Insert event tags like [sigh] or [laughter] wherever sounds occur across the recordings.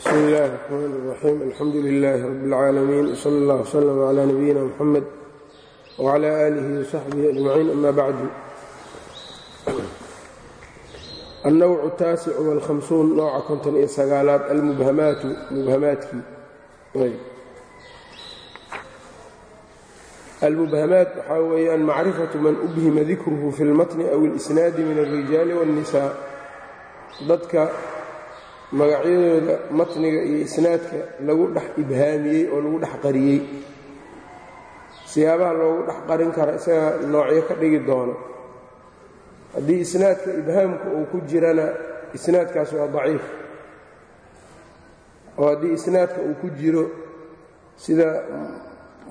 bsmi اllahi الرxman الرaxيim alxamdu لilaahi rab اlcaalamiin wslى اllah wslm عlى nabiyina mxamed wعlى آlihi وsaxbihi أجmaciin ama bacdu alnowc الtaasic wاlhamsuun nooca konton iyo sagaalaad almubhamaatu mubhamaadkii almubhamaat waxaa weeyaan macrifaةu man ubhima dikruhu fi اlmatni aw اlisnaadi min الrijaali wالnisaa dadka magacyadooda matniga iyo isnaadka lagu dhex ibhaamiyey oo lagu dhex qariyey. Siyaabaha loogu dhex qarin kara isaga noocyo ka dhigi doono. Haddii isnaadka ibhaamka uu ku jirana isnaadkaas waa daciif. Oo haddii isnaadka uu ku jiro sida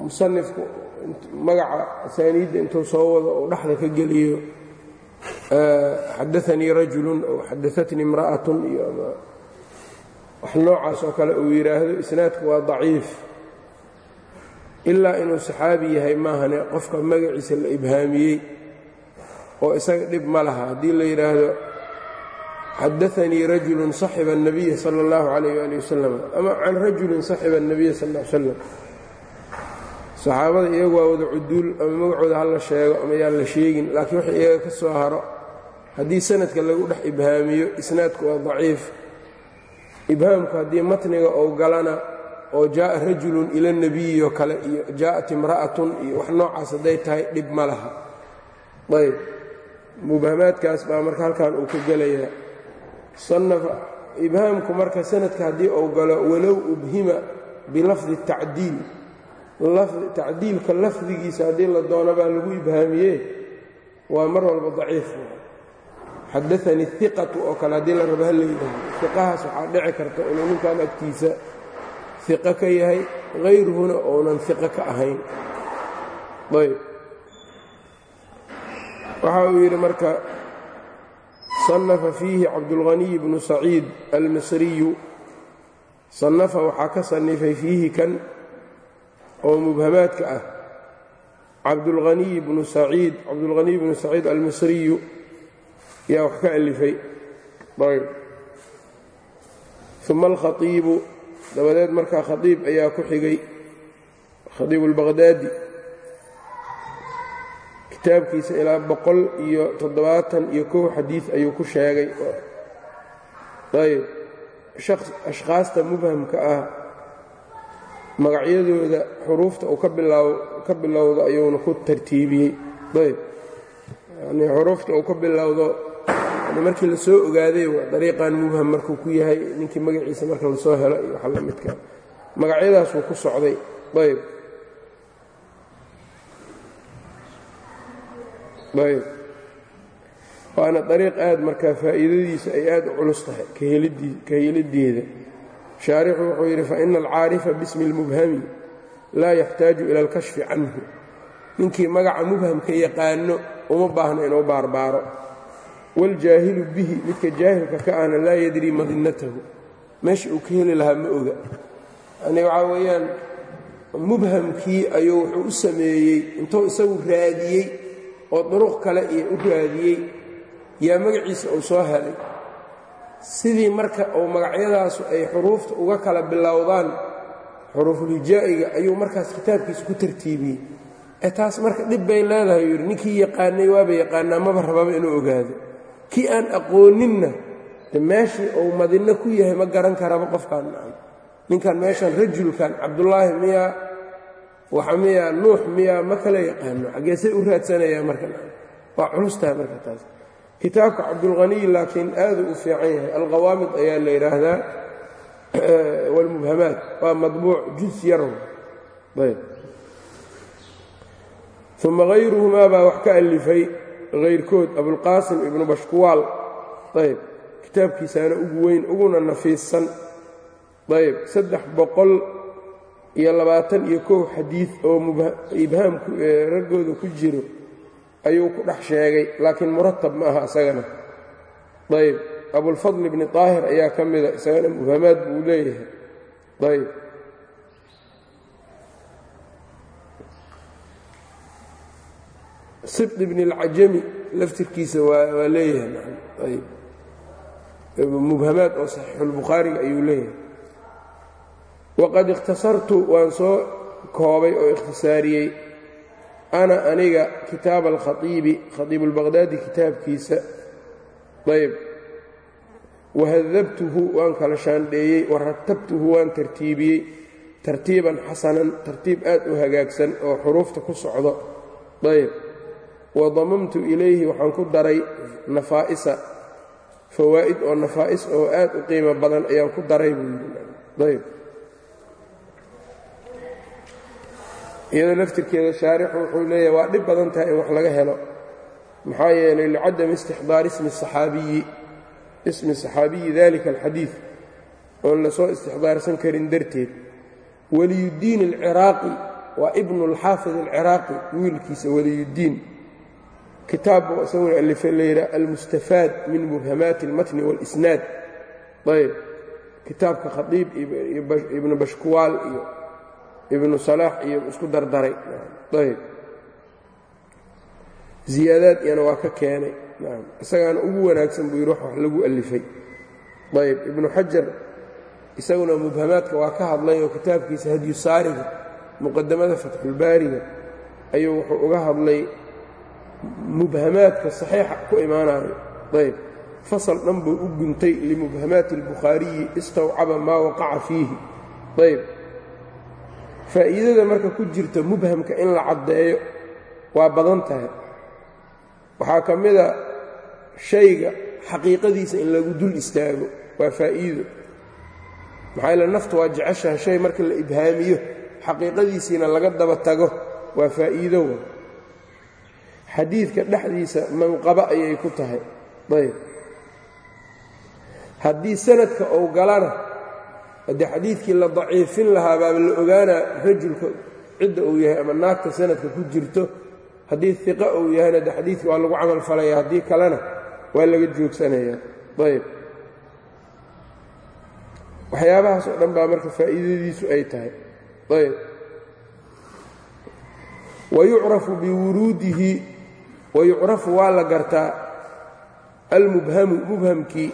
musanifku magaca asaaniidda intuu soo wado uu dhexda ka geliyo xadaanii rajulun ow xadaatnii imra'atun iyo wax noocaas oo kale uu yidhaahdo isnaadku waa daciif ilaa inuu saxaabi yahay maahane qofka magaciisa la ibhaamiyey oo isaga dhib ma laha haddii la yidhaahdo xadaanii rajulun saxiba الnabiya salى اllahu calayh ali wasalam ama can rajulin saxiba الnabiya sal ا l slam saxaabada iyagu waa wada cuduul ama magacooda ha la sheego ama yaan la sheegin laakiin wax iyaga ka soo haro haddii sanadka lagu dhex ibhaamiyo isnaadku waa daciif ibhaamku haddii matniga ou galana oo jaaa rajulun ila nebiyi oo kale iyo jaa'at imra'atun iyo wax noocaas hadday tahay dhib ma laha. Ayb. Mubhamaadkaas baa marka halkan uu ka gelayaa. Ibhaamku marka sanadka haddii uu galo walow ubhima bilafdi tacdiil. Tacdiilka lafdigiisa haddii la doono baa lagu ibhaamiye waa mar walba daciif xadaanii iqatu oo kale haddii la rabo ha la yidhaahdo iqahaas waxaa dhici karta inuu ninkan agtiisa iqo ka yahay hayruhuna ounan iqo ka ahayn ayb waxa uu yidhi marka صanafa fiihi cabdulghaniy bnu saciid almisriyu صanafa waxaa ka sanifay fiihi kan oo mubhamaadka ah cabdulghaniy bnu saciid cabdulghaniy bnu saciid almisriyu yaa wax ka alifay. Ayb. Uma alkhaiibu dabadeed markaa khaiib ayaa ku xigay. Khaiibu اlbaqhdaadi kitaabkiisa ilaa boqol iyo toddobaatan iyo kow xadiid ayuu ku sheegay. Ayb. Ashkhaasta mubhamka ah magacyadooda xuruufta uu ka bilowdo ayuuna ku tartiibiyey. Ayb. Yani xuruufta uu ka bilowdo markii la soo ogaaday dariiqan mubham markuu ku yahay ninkii magaciisa marka la soo helo iyo waxa la midka magacyadaasuu ku socday. Ayb ayb waana dariiq aad markaa faa'iidadiisa ay aad u culus tahay ka helideeda shaarixu wuxuu yidhi faina alcaarifa bismi اlmubhami laa yaxtaaju ila alkashfi canhu. Ninkii magaca mubhamka yaqaano uma baahna inuu baarbaaro waاljaahilu bihi midka jaahilka ka ahna laa yadrii madinatahu meesha uu ka heli lahaa ma oga yani waxaa weeyaan mubhamkii ayuu wuxuu u sameeyey intuu isagu raadiyey oo duruq kale iyo u raadiyey yaa magaciisa uu soo helay sidii marka uu magacyadaasu ay xuruufta uga kala bilowdaan xuruufulhijaa'iga ayuu markaas kitaabkiisa ku tartiibiyey ee taas marka dhib bay leedahay yidhi ninkii yaqaanay waaba yaqaanaa maba rababa inuu ogaado kii aan aqooninna de meeshii uu madinno ku yahay ma garan karaba qofkaan ninkan meeshan rajulkan cabdullaahi miyaa waxa miyaa nuux miyaa ma kala yaqaano. Xaggeesay u raadsanayaa marka waa culustaha marka taas. Kitaabka cabdulghaniy laakiin aaduu u fiican yahay. Alqawaamid ayaa la yidhaahdaa wاlmubhamaat waa madbuuc juz yarow ayb. Uma hayruhumaa baa wax ka alifay hayrkood abulqaasim ibnu bashkuwaal. Ayb. Kitaabkiisaana ugu weyn uguna nafiissan ayb. Saddex boqol iyo labaatan iyo kow xadiid oo ibhaamku raggooda ku jiro ayuu ku dhex sheegay laakiin muratab ma aha isagana. Ayb. Abulfadl ibni طaahir ayaa ka mida isagana mubhamaad buu leeyahay. Ayb sibd ibn اlcajami laftirkiisa waa leeyahay mubhamaad oo saxiixulbukhaariga ayuu leeyahay. Waqad ikhtasartu waan soo koobay oo ikhtisaariyey ana aniga kitaaba alkhaiibi khaiib اlbaqhdaadi kitaabkiisa. Ayb wahadabtuhu waan kala shaandheeyey waratabtuhu waan tartiibiyey tartiiban xasanan tartiib aad u hagaagsan oo xuruufta ku socdo. Ayb wadamamtu ilayhi waxaan ku daray nafaa'isa fawaa'id oo nafaa'is oo aad u qiimo badan ayaan ku daray buu yidhi. Iyadoo laftirkeeda shaarixu wuxuu leeyahay waa dhib badan tahay in wax laga helo. Maxaa yeelay licadami istixdaar ismi saxaabiyi. Ismi saxaabiyi dalika alxadiid oon la soo istixdaarsan karin darteed. Waliyuddiin alciraaqi waa ibnu alxaafid alciraaqi wiilkiisa waliyuddiin kitaabbu isaguna alife layidhaha almustafaad min mubhamaati almatni waalisnaad ayb. Kitaabka khadiib ibnu bashkuwaal iyo ibnu salaax iyo isku dardaray. Ayb. Ziyaadaad iyana waa ka keenay. Isagaana ugu wanaagsan buu yidhi wax lagu alifay. Ayb. Ibnu xajar isaguna mubhamaadka waa ka hadlay oo kitaabkiisa hadyu muqadamada fatxulbaariga ayuu wuxuu uga hadlay mubhamaadka saxiixa ku imaanayo ayb fasal dhan buu u guntay limubhamaati اlbukhaariyi istawcaba maa waqaca fiihi. Ayb faa'iidada marka ku jirta mubhamka in la caddeeyo waa badan tahay. Waxaa ka mida shayga xaqiiqadiisa in lagu dul istaago waa faa'iido. Maxaa yaele naftu waa jeceshaha shay marka la ibhaamiyo xaqiiqadiisiina laga daba tago waa faa'iido wa xadiidka dhexdiisa manqabo ayay ku tahay. Ayb. Haddii sanadka uu galana haddii xadiidkii la daciifin lahaa baaba la ogaanaa rajulka cidda uu yahay ama naagta sanadka ku jirto. Haddii iqa uu yahayna de xadiidka waa lagu camal falaya haddii kalena waa laga joogsanaya. Ayb. Waxyaabahaas oo dhan baa marka faa'iidadiisu ay tahay. Ayb. Wayucrafu biwuruudihi wayucrafu waa la gartaa almubhamu mubhamkii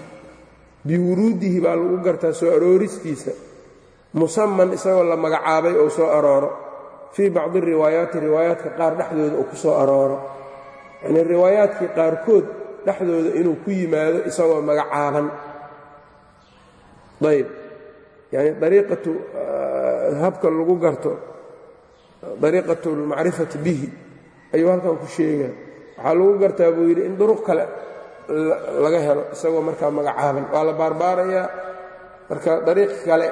biwuruudihi baa lagu gartaa soo arooristiisa musaman isagoo la magacaabay oo soo arooro fii bacdi riwaayaati riwaayaadka qaar dhexdooda uu ku soo arooro yacnii riwaayaadkii qaarkood dhexdooda inuu ku yimaado isagoo magacaaban ayb yacni dariiqatu habka lagu garto dariiqatu almacrifati bihi ayuu halkan ku sheegaa waxaa lagu gartaa buu yidhi in duruq kale laga helo isagoo markaa magacaaban waa la baarbaarayaa marka dariiq kale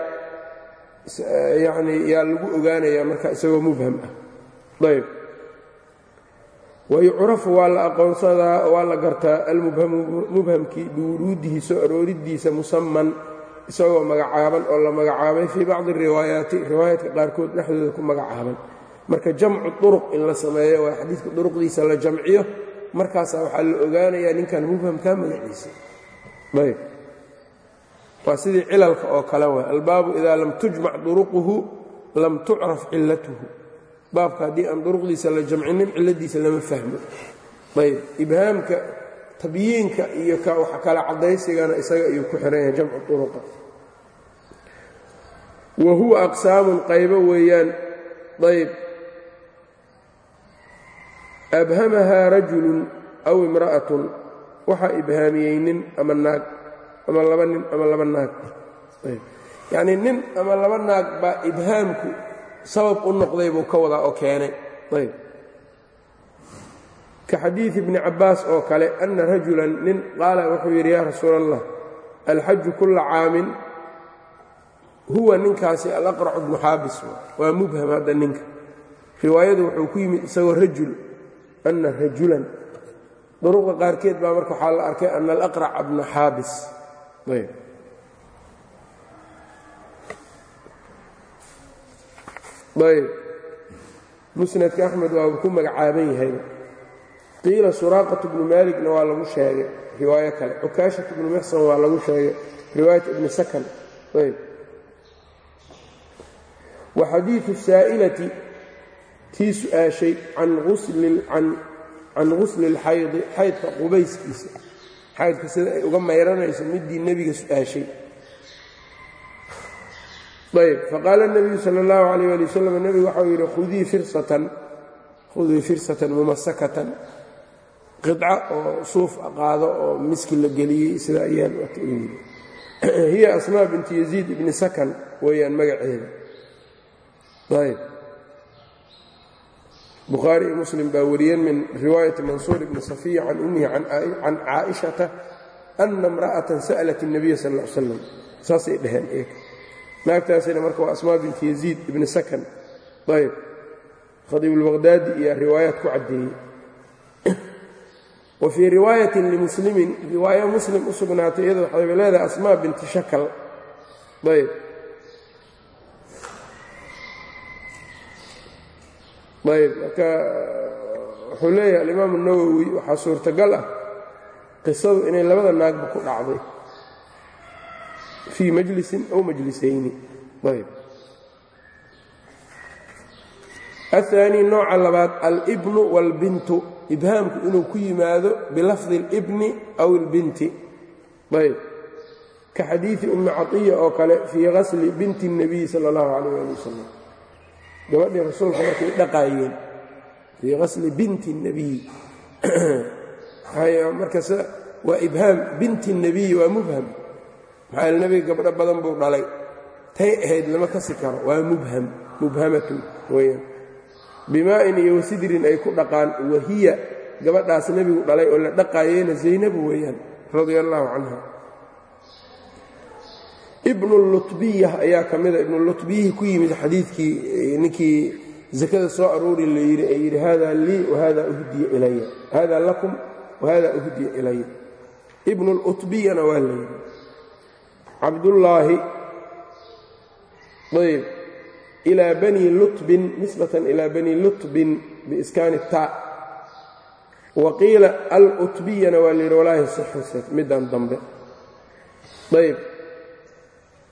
yacnii yaa lagu ogaanayaa marka isagoo mubham ah. Ayb wayucrafu waa la aqoonsadaa waa la gartaa almubhamu mubhamkii biwuruudihi soo arooridiisa musaman isagoo magacaaban oo la magacaabay fii bacdi riwaayaati riwaayaadka qaarkood dhexdooda ku magacaaban marka jamcu duruq in la sameeyo waa xadiidka duruqdiisa la jamciyo. Markaasaa waxaa la ogaanayaa ninkan mubhamkaa magaciisa ayb waa sidii cilalka oo kale waa albaabu idaa lam tujmac duruquhu lam tucraf cilatuhu baabka haddii aan duruqdiisa la jamcinin ciladiisa lama fahmo. Ayb ibhaamka tabyiinka iyo wax kale caddaysigana isaga ayuu ku xihan yahay jamcu duruqa. Wa huwa aqsaamun qaybo weeyaan. Ayb abhamahaa rajulun aw imra'atun waxaa ibhaamiyey nin ama naag ama laba nin ama laba naag. Yacnii nin ama laba naag baa ibhaamku sabab u noqday buu ka wadaa oo keenay. Ayb. Ka xadiidi ibni cabbaas oo kale anna rajulan nin qaala wuxuu yidhi yaa rasuula allah alxaju kulla caamin huwa ninkaasi alaqracu bnu xaabis. Waa mubham hadda ninka. Riwaayadu wuxuu ku yimid isagoo rajul anna rajulan. Duruqa qaarkeed baa marka waxaa la arkay ana alaqraca bna xaabis ayb. Ayb. Musnadka axmed waaba ku magacaaban yahayba qiila suraaqatu bnu maaligna waa lagu sheegay. Riwaayo kale. Cukaashatu bnu mixsan waa lagu sheegay. Riwaayat ibni sakan. Ayb. Wa xadiidu saa'ilati tii su'aashay can gusli اlxaydi xaydka qubayskiisa xaydka sida ay uga mayranayso midii nebiga su'aashay ayb faqaala الnabiyu salى اllahu عalيh ali wasalam nebigu waxau yidhi khudii firsatan khudii firsatan mumasakatan qidca oo suuf qaado oo miski la geliyey sida ayaan yidhi hiya asmaa binti yaziid ibni sakan weeyaan magaceeda ayb bukhaari iyo muslim baa wariyeen min riwaayati mansuur ibni safiya can ummihi can caaishata ana imra'atan sa'lat الnabiya sal l slam saasay dheheen eg naagtaasina marka waa asmaa binti yaziid ibni sakan. Ayb khadiibulbaqhdaadi iyo riwaayaad ku caddeeyey wa riwaayatin limuslimin riwaayo muslim u sugnaatay iyadoo waxay leedahay asmaa binti shakal. Ayb ayb marka wuxuu leeyahay alimaamu nawowi waxaa suurtagal ah qisadu inay labada naagba ku dhacday fii majlisin aw majlisayni ayb aلثaanي nooca labaad alibnu wاlbintu ibhaamku inuu ku yimaado bilafdi اlibni aw اlbinti ayb ka xadiiثi umi caطiya oo kale fii gasli binti الnabiy salى اllahu عalيه ali wasalam gabadhii rasuulka markay dhaqaayeen fii gasli binti الnabiy markas waa ibhaam binti الnabiy waa mubham maxaa yeel nebiga gabdho badan buu dhalay tay ahayd lama kasi karo waa mubham mubhamatun weyaan bimaa'in iyo wasidrin ay ku dhaqaan wahiya gabadhaas nebigu dhalay oo la dhaqaayeena zaynabu weeyaan radia allaahu canha ibnulutbiya ayaa ka mida ibnulutbiyihii ku yimid xadiidkii ninkii zakada soo aroori la yidhi ee yidhi hada lii wahada uhdiya ilaya hada lakum wahada uhdiya ilaya ibnulutbiyana waa la yidhi cabdullaahi ayb ilaa bani lutbin nisbatan ilaa bani lutbin biiskaani taa wa qiila alutbiyana waa layidhi walaa yasixu middan dambe. Ayb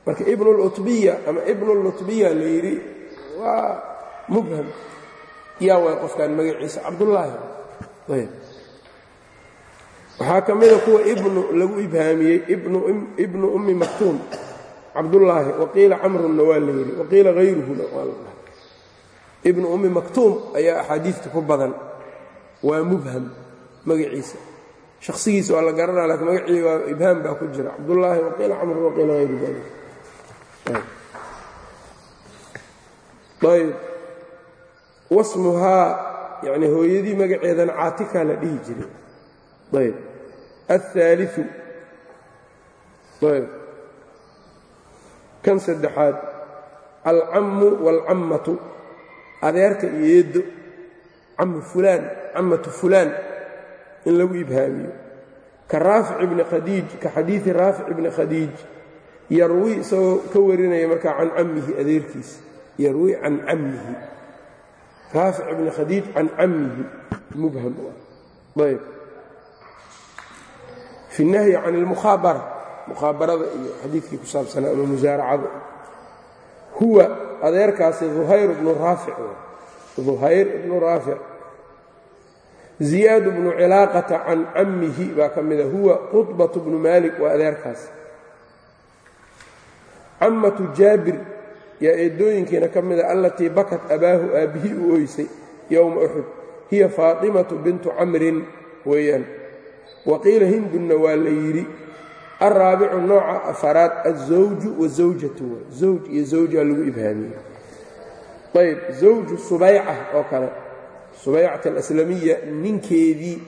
marka ibnulutbiya ama ibnulutbiya la yidhi waa mubham. Yaa way qofkan magaciisa cabdullaahi. Waxaa ka mida kuwa ibnu lagu ibhaamiyey ibnu ummi maktuum. Cabdullaahi waqiila camrunna waa la yidhi waqiila hayruhuna waa la dhahay ibnu ummi maktuum ayaa axaadiidta ku badan. Waa mubham magaciisa. Shakhsigiisa waa la garanaa lakiin magacii waa ibhaam baa ku jira. Cabdullaahi waqiila camrun waqiila hayru ayb Eh. wasmuhaa yani hooyadii magaceedana caatika la dhihi jiray. Aaliu kan saddexaad alcammu waalcammatu adeerka iyo eeddo camu fulaan cammatu fulaan in lagu ibhaamiyo ka raafic ibni khadiij ka xadiii raafic ibni khadiij yarwi isagoo ka warinaya markaa can cammihi adeerkiisa. Yarwi can cammihi. Raafic ibni khadiij can cammihi. Mubham ayb. Fi اnahyi can اlmukhaabara mukhaabarada iyo xadiidkii ku saabsanaa ama musaaracada huwa adeerkaasi uhayr bnu raafic duhayr ibnu raafic ziyaad bnu cilaaqata can cammihi baa ka mida huwa qudbat bnu maalik waa adeerkaas cammatu jaabir yaa eedooyinkiina ka mida allatii bakat abaahu aabbihii u oysay yowma uxud hiya faatimatu bintu camrin weeyaan. Waqiila hindunna waa la yidhi alraabicu nooca afaraad azawju wazawjatu zawj iyo zawjaa lagu ibhaamiyey ayb zawju subayca oo kale subaycat alaslamiya ninkeedii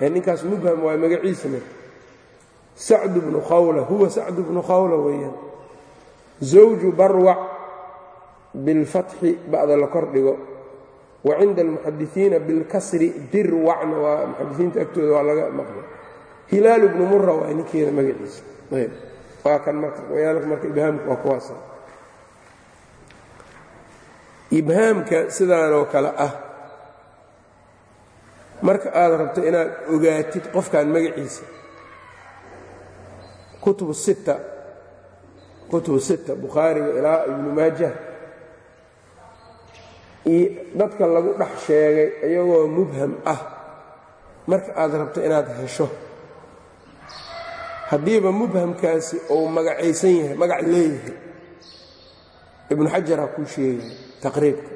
ninkaas mubham waa magaciisna sacdu bnu khawla huwa sacdu bnu khawla weeyaan zawju barwac bilfatxi ba'da la kor dhigo wa cinda almuxadisiina bilkasri dirwacna waa muxadisiinta agtooda waa laga maqla hilaalu bnu mura waa ninkeeda magaciisa ayb waa kan marka wayaalka marka ibhaamka waa kuwaasa ibhaamka sidaanoo kale ah marka aad rabto inaad ogaatid qofkan magaciisa kutubu sitta kutubu sitta bukhaariga ilaa ibnu maajah dadka lagu dhex sheegay iyagoo mubham ah. Marka aad rabto inaad hesho. Haddiiba mubhamkaasi uu magacaysan yahay magac leeyahay. Ibnu xajaraa kuu sheegaya taqriibka.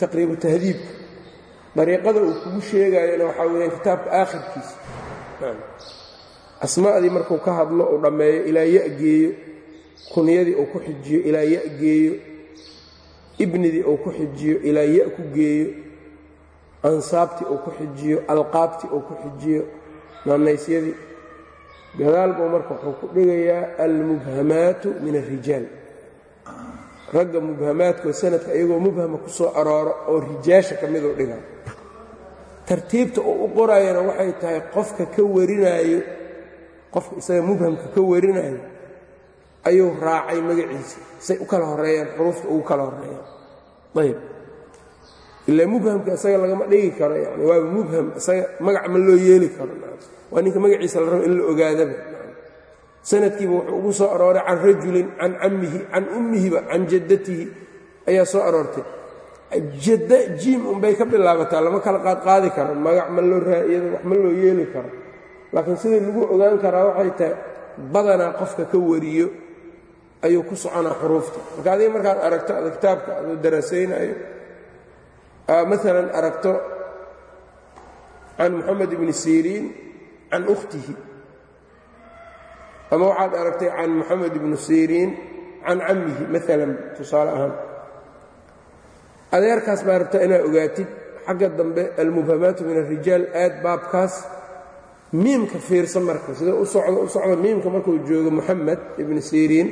Taqriibu tahdiibka dariiqada uu kugu sheegayona waxaa weyaan kitaabka aakhirkiisa asmaa'dii markuu ka hadlo uu dhammeeyo ilaa ya geeyo kunyadii uu ku xijiyo ilaa ya geeyo ibnidii uu ku xijiyo ilaa ya ku geeyo ansaabtii uu ku xijiyo alqaabtii uu ku xijiyo naanaysyadii. Gadaal buu marka wuxuu ku dhigayaa almubhamaatu min alrijaal ragga mubhamaadkoo sanadka iyagoo mubhama ku soo arooro oo rijaasha ka miduu dhiga. Tartiibta uu u qorayana waxay tahay qofka ka warinaayo qofka isaga mubhamka ka warinaayo ayuu raacay magaciisa. Say u kala horeeyaan xuruufta ugu kala horeeyaan ayb ilaa mubhamka isaga lagama dhigi karo yani waaba mubham isaga magac ma loo yeeli karo waa ninka magaciisa la rabo in la ogaadaba sanadkiiba wuxuu ugu soo arooray can rajulin can cammihi can ummihiba can jaddatihi ayaa soo aroortay. Jadda jiim unbay ka bilaabataa lama kala qaadqaadi karo. Magac ma loo raa'iyado wax ma loo yeeli karo laakiin sida lagu ogaan karaa waxay tahay badanaa qofka ka wariyo ayuu ku soconaa xuruufta. Marka adiga markaad aragto ada kitaabka aduu daraasaynayo maalan aragto can moxamed ibni siriin can ukhtihi ama waxaad aragtay can moxamed ibni siriin can cammihi maalan tusaale ahaan. Adeerkaas baa rabtaa inaad ogaatid. Xagga dambe almubhamaatu min alrijaal aad baabkaas miimka fiirsa marka sida u socdo u socda miimka markuu joogo moxamed ibni siriin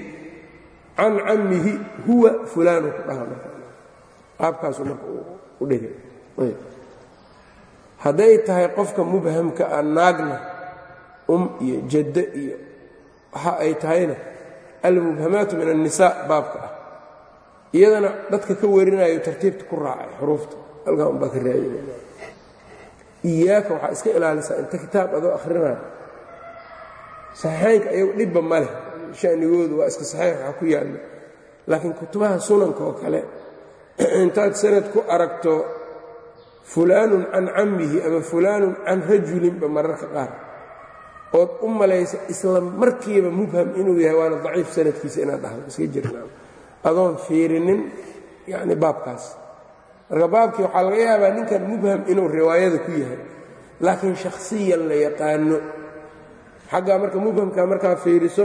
can cammihi huwa fulaanu ku dhaha marka. Qaabkaasu marka u dhigay hadday tahay qofka mubhamka a naagna um iyo jaddo iyo waxa ay tahayna almubhamaatu min annisaa baabka ah. Iyadana dadka ka warinayo tartiibta ku raacay xuruufta. Halkaa unbaa ka raadinaya iyaaka waxaa iska ilaalisaa inta kitaab adoo akhrinayo saxiixaynka ayagu dhibba ma leh. Shanigoodu waa iska saxiix waxa ku yaalla. Laakiin kutubaha sunanka oo kale [clears throat] intaad sanad ku aragto fulaanun can cammihi ama fulaanun can rajulinba mararka qaar. Ood u malaysa isla markiiba mubham inuu yahay waana daciif sanadkiisa inaad dhahdo iska jirnaa. Adoon fiirinin yacni baabkaas marka baabkii waxaa laga yaabaa ninkan mubham inuu riwaayada ku yahay laakiin shakhsiyan la yaqaano. Xaggaa marka mubhamka markaa fiiriso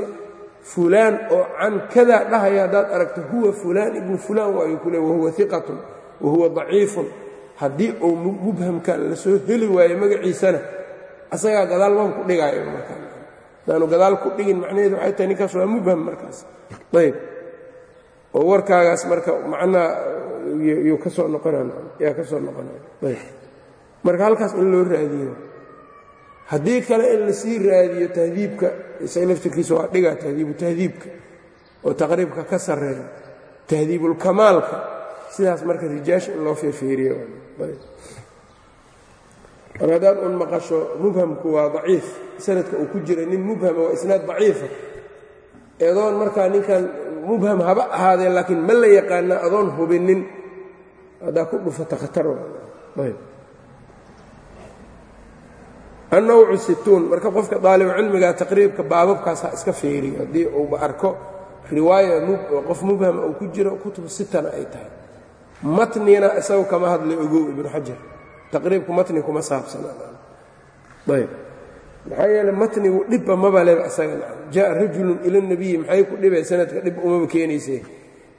fulaan oo can kadaa dhahaya haddaad aragto huwa fulaan ibnu fulaan waayu ku le wahuwa iqatun wahuwa daciifun. Haddii uu mubhamka la soo heli waayo magaciisana asagaa gadaal waan ku dhigaayo markaa. Hadaanu gadaal ku dhigin macnaheedu waxay tahay ninkaas waa mubham markaas. Ayb oo warkaagaas marka macnaha yuu ka soo noqonayaa ka soo noqonaya marka halkaas in loo raadiyo haddii kale in la sii raadiyo tahdiibka isaga laftirkiisa waa dhigaa tahdiibu tahdiibka oo taqriibka ka sarreeya tahdiibulkamaalka sidaas marka rijaasha in loo feefeeriyo. Haddaad un maqasho mubhamku waa daciif sanadka uu ku jira nin mubhama waa isnaad daciifa eedoon markaa ninkan mubham haba ahaadee laakiin ma la yaqaana adoon hubinin. Haddaa ku dhufata khatar annawcu situun marka qofka daalibu cilmiga taqriibka baababkaasa iska feeriyo haddii uuba arko riwaaya qof mubhama uu ku jiro kutubu sitana ay tahay. Matnina isagu kama hadlay ogow ibnu xajar. Taqriibku matni kuma saabsanayb maxaa yeele matnigu dhibba maba leba isaga nacam. Jaa rajulun ila nebiyi maxay ku dhibeen sanadka dhib umaba keenaysee?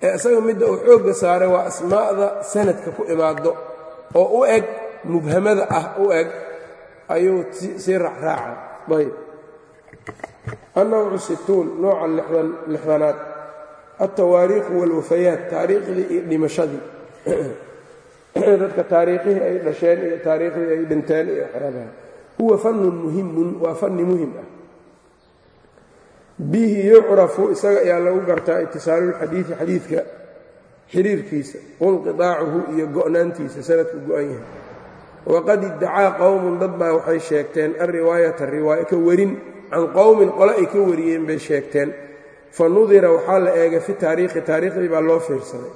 Ee isaga midda uu xoogga saaray waa asmaa'da sanadka ku imaaddo oo u eg mubhamada ah u eg ayuu sii racraaca ayb annawcu situun nooca lixdanaad. Altawaariikhu waalwafayaat taariikhdii iyo dhimashadii. [clears throat] Dadka taariikhihii ay dhasheen iyo taariikhdii ay dhinteen iyo xeebaha huwa fanun muhimun waa fanni muhiim ah. Bihi yucrafu isaga ayaa lagu gartaa itisaalulxadiidi xadiidka xiriirkiisa wainqidaacuhu iyo go'naantiisa sanadku go'an yahay. Waqad iddacaa qowmun dad baa waxay sheegteen alriwaayata riwaaya ka warin can qowmin qole ay ka wariyeen bay sheegteen. Fa nudira waxaa la eegay fi taariikhi taariikhdii baa loo fiirsaday.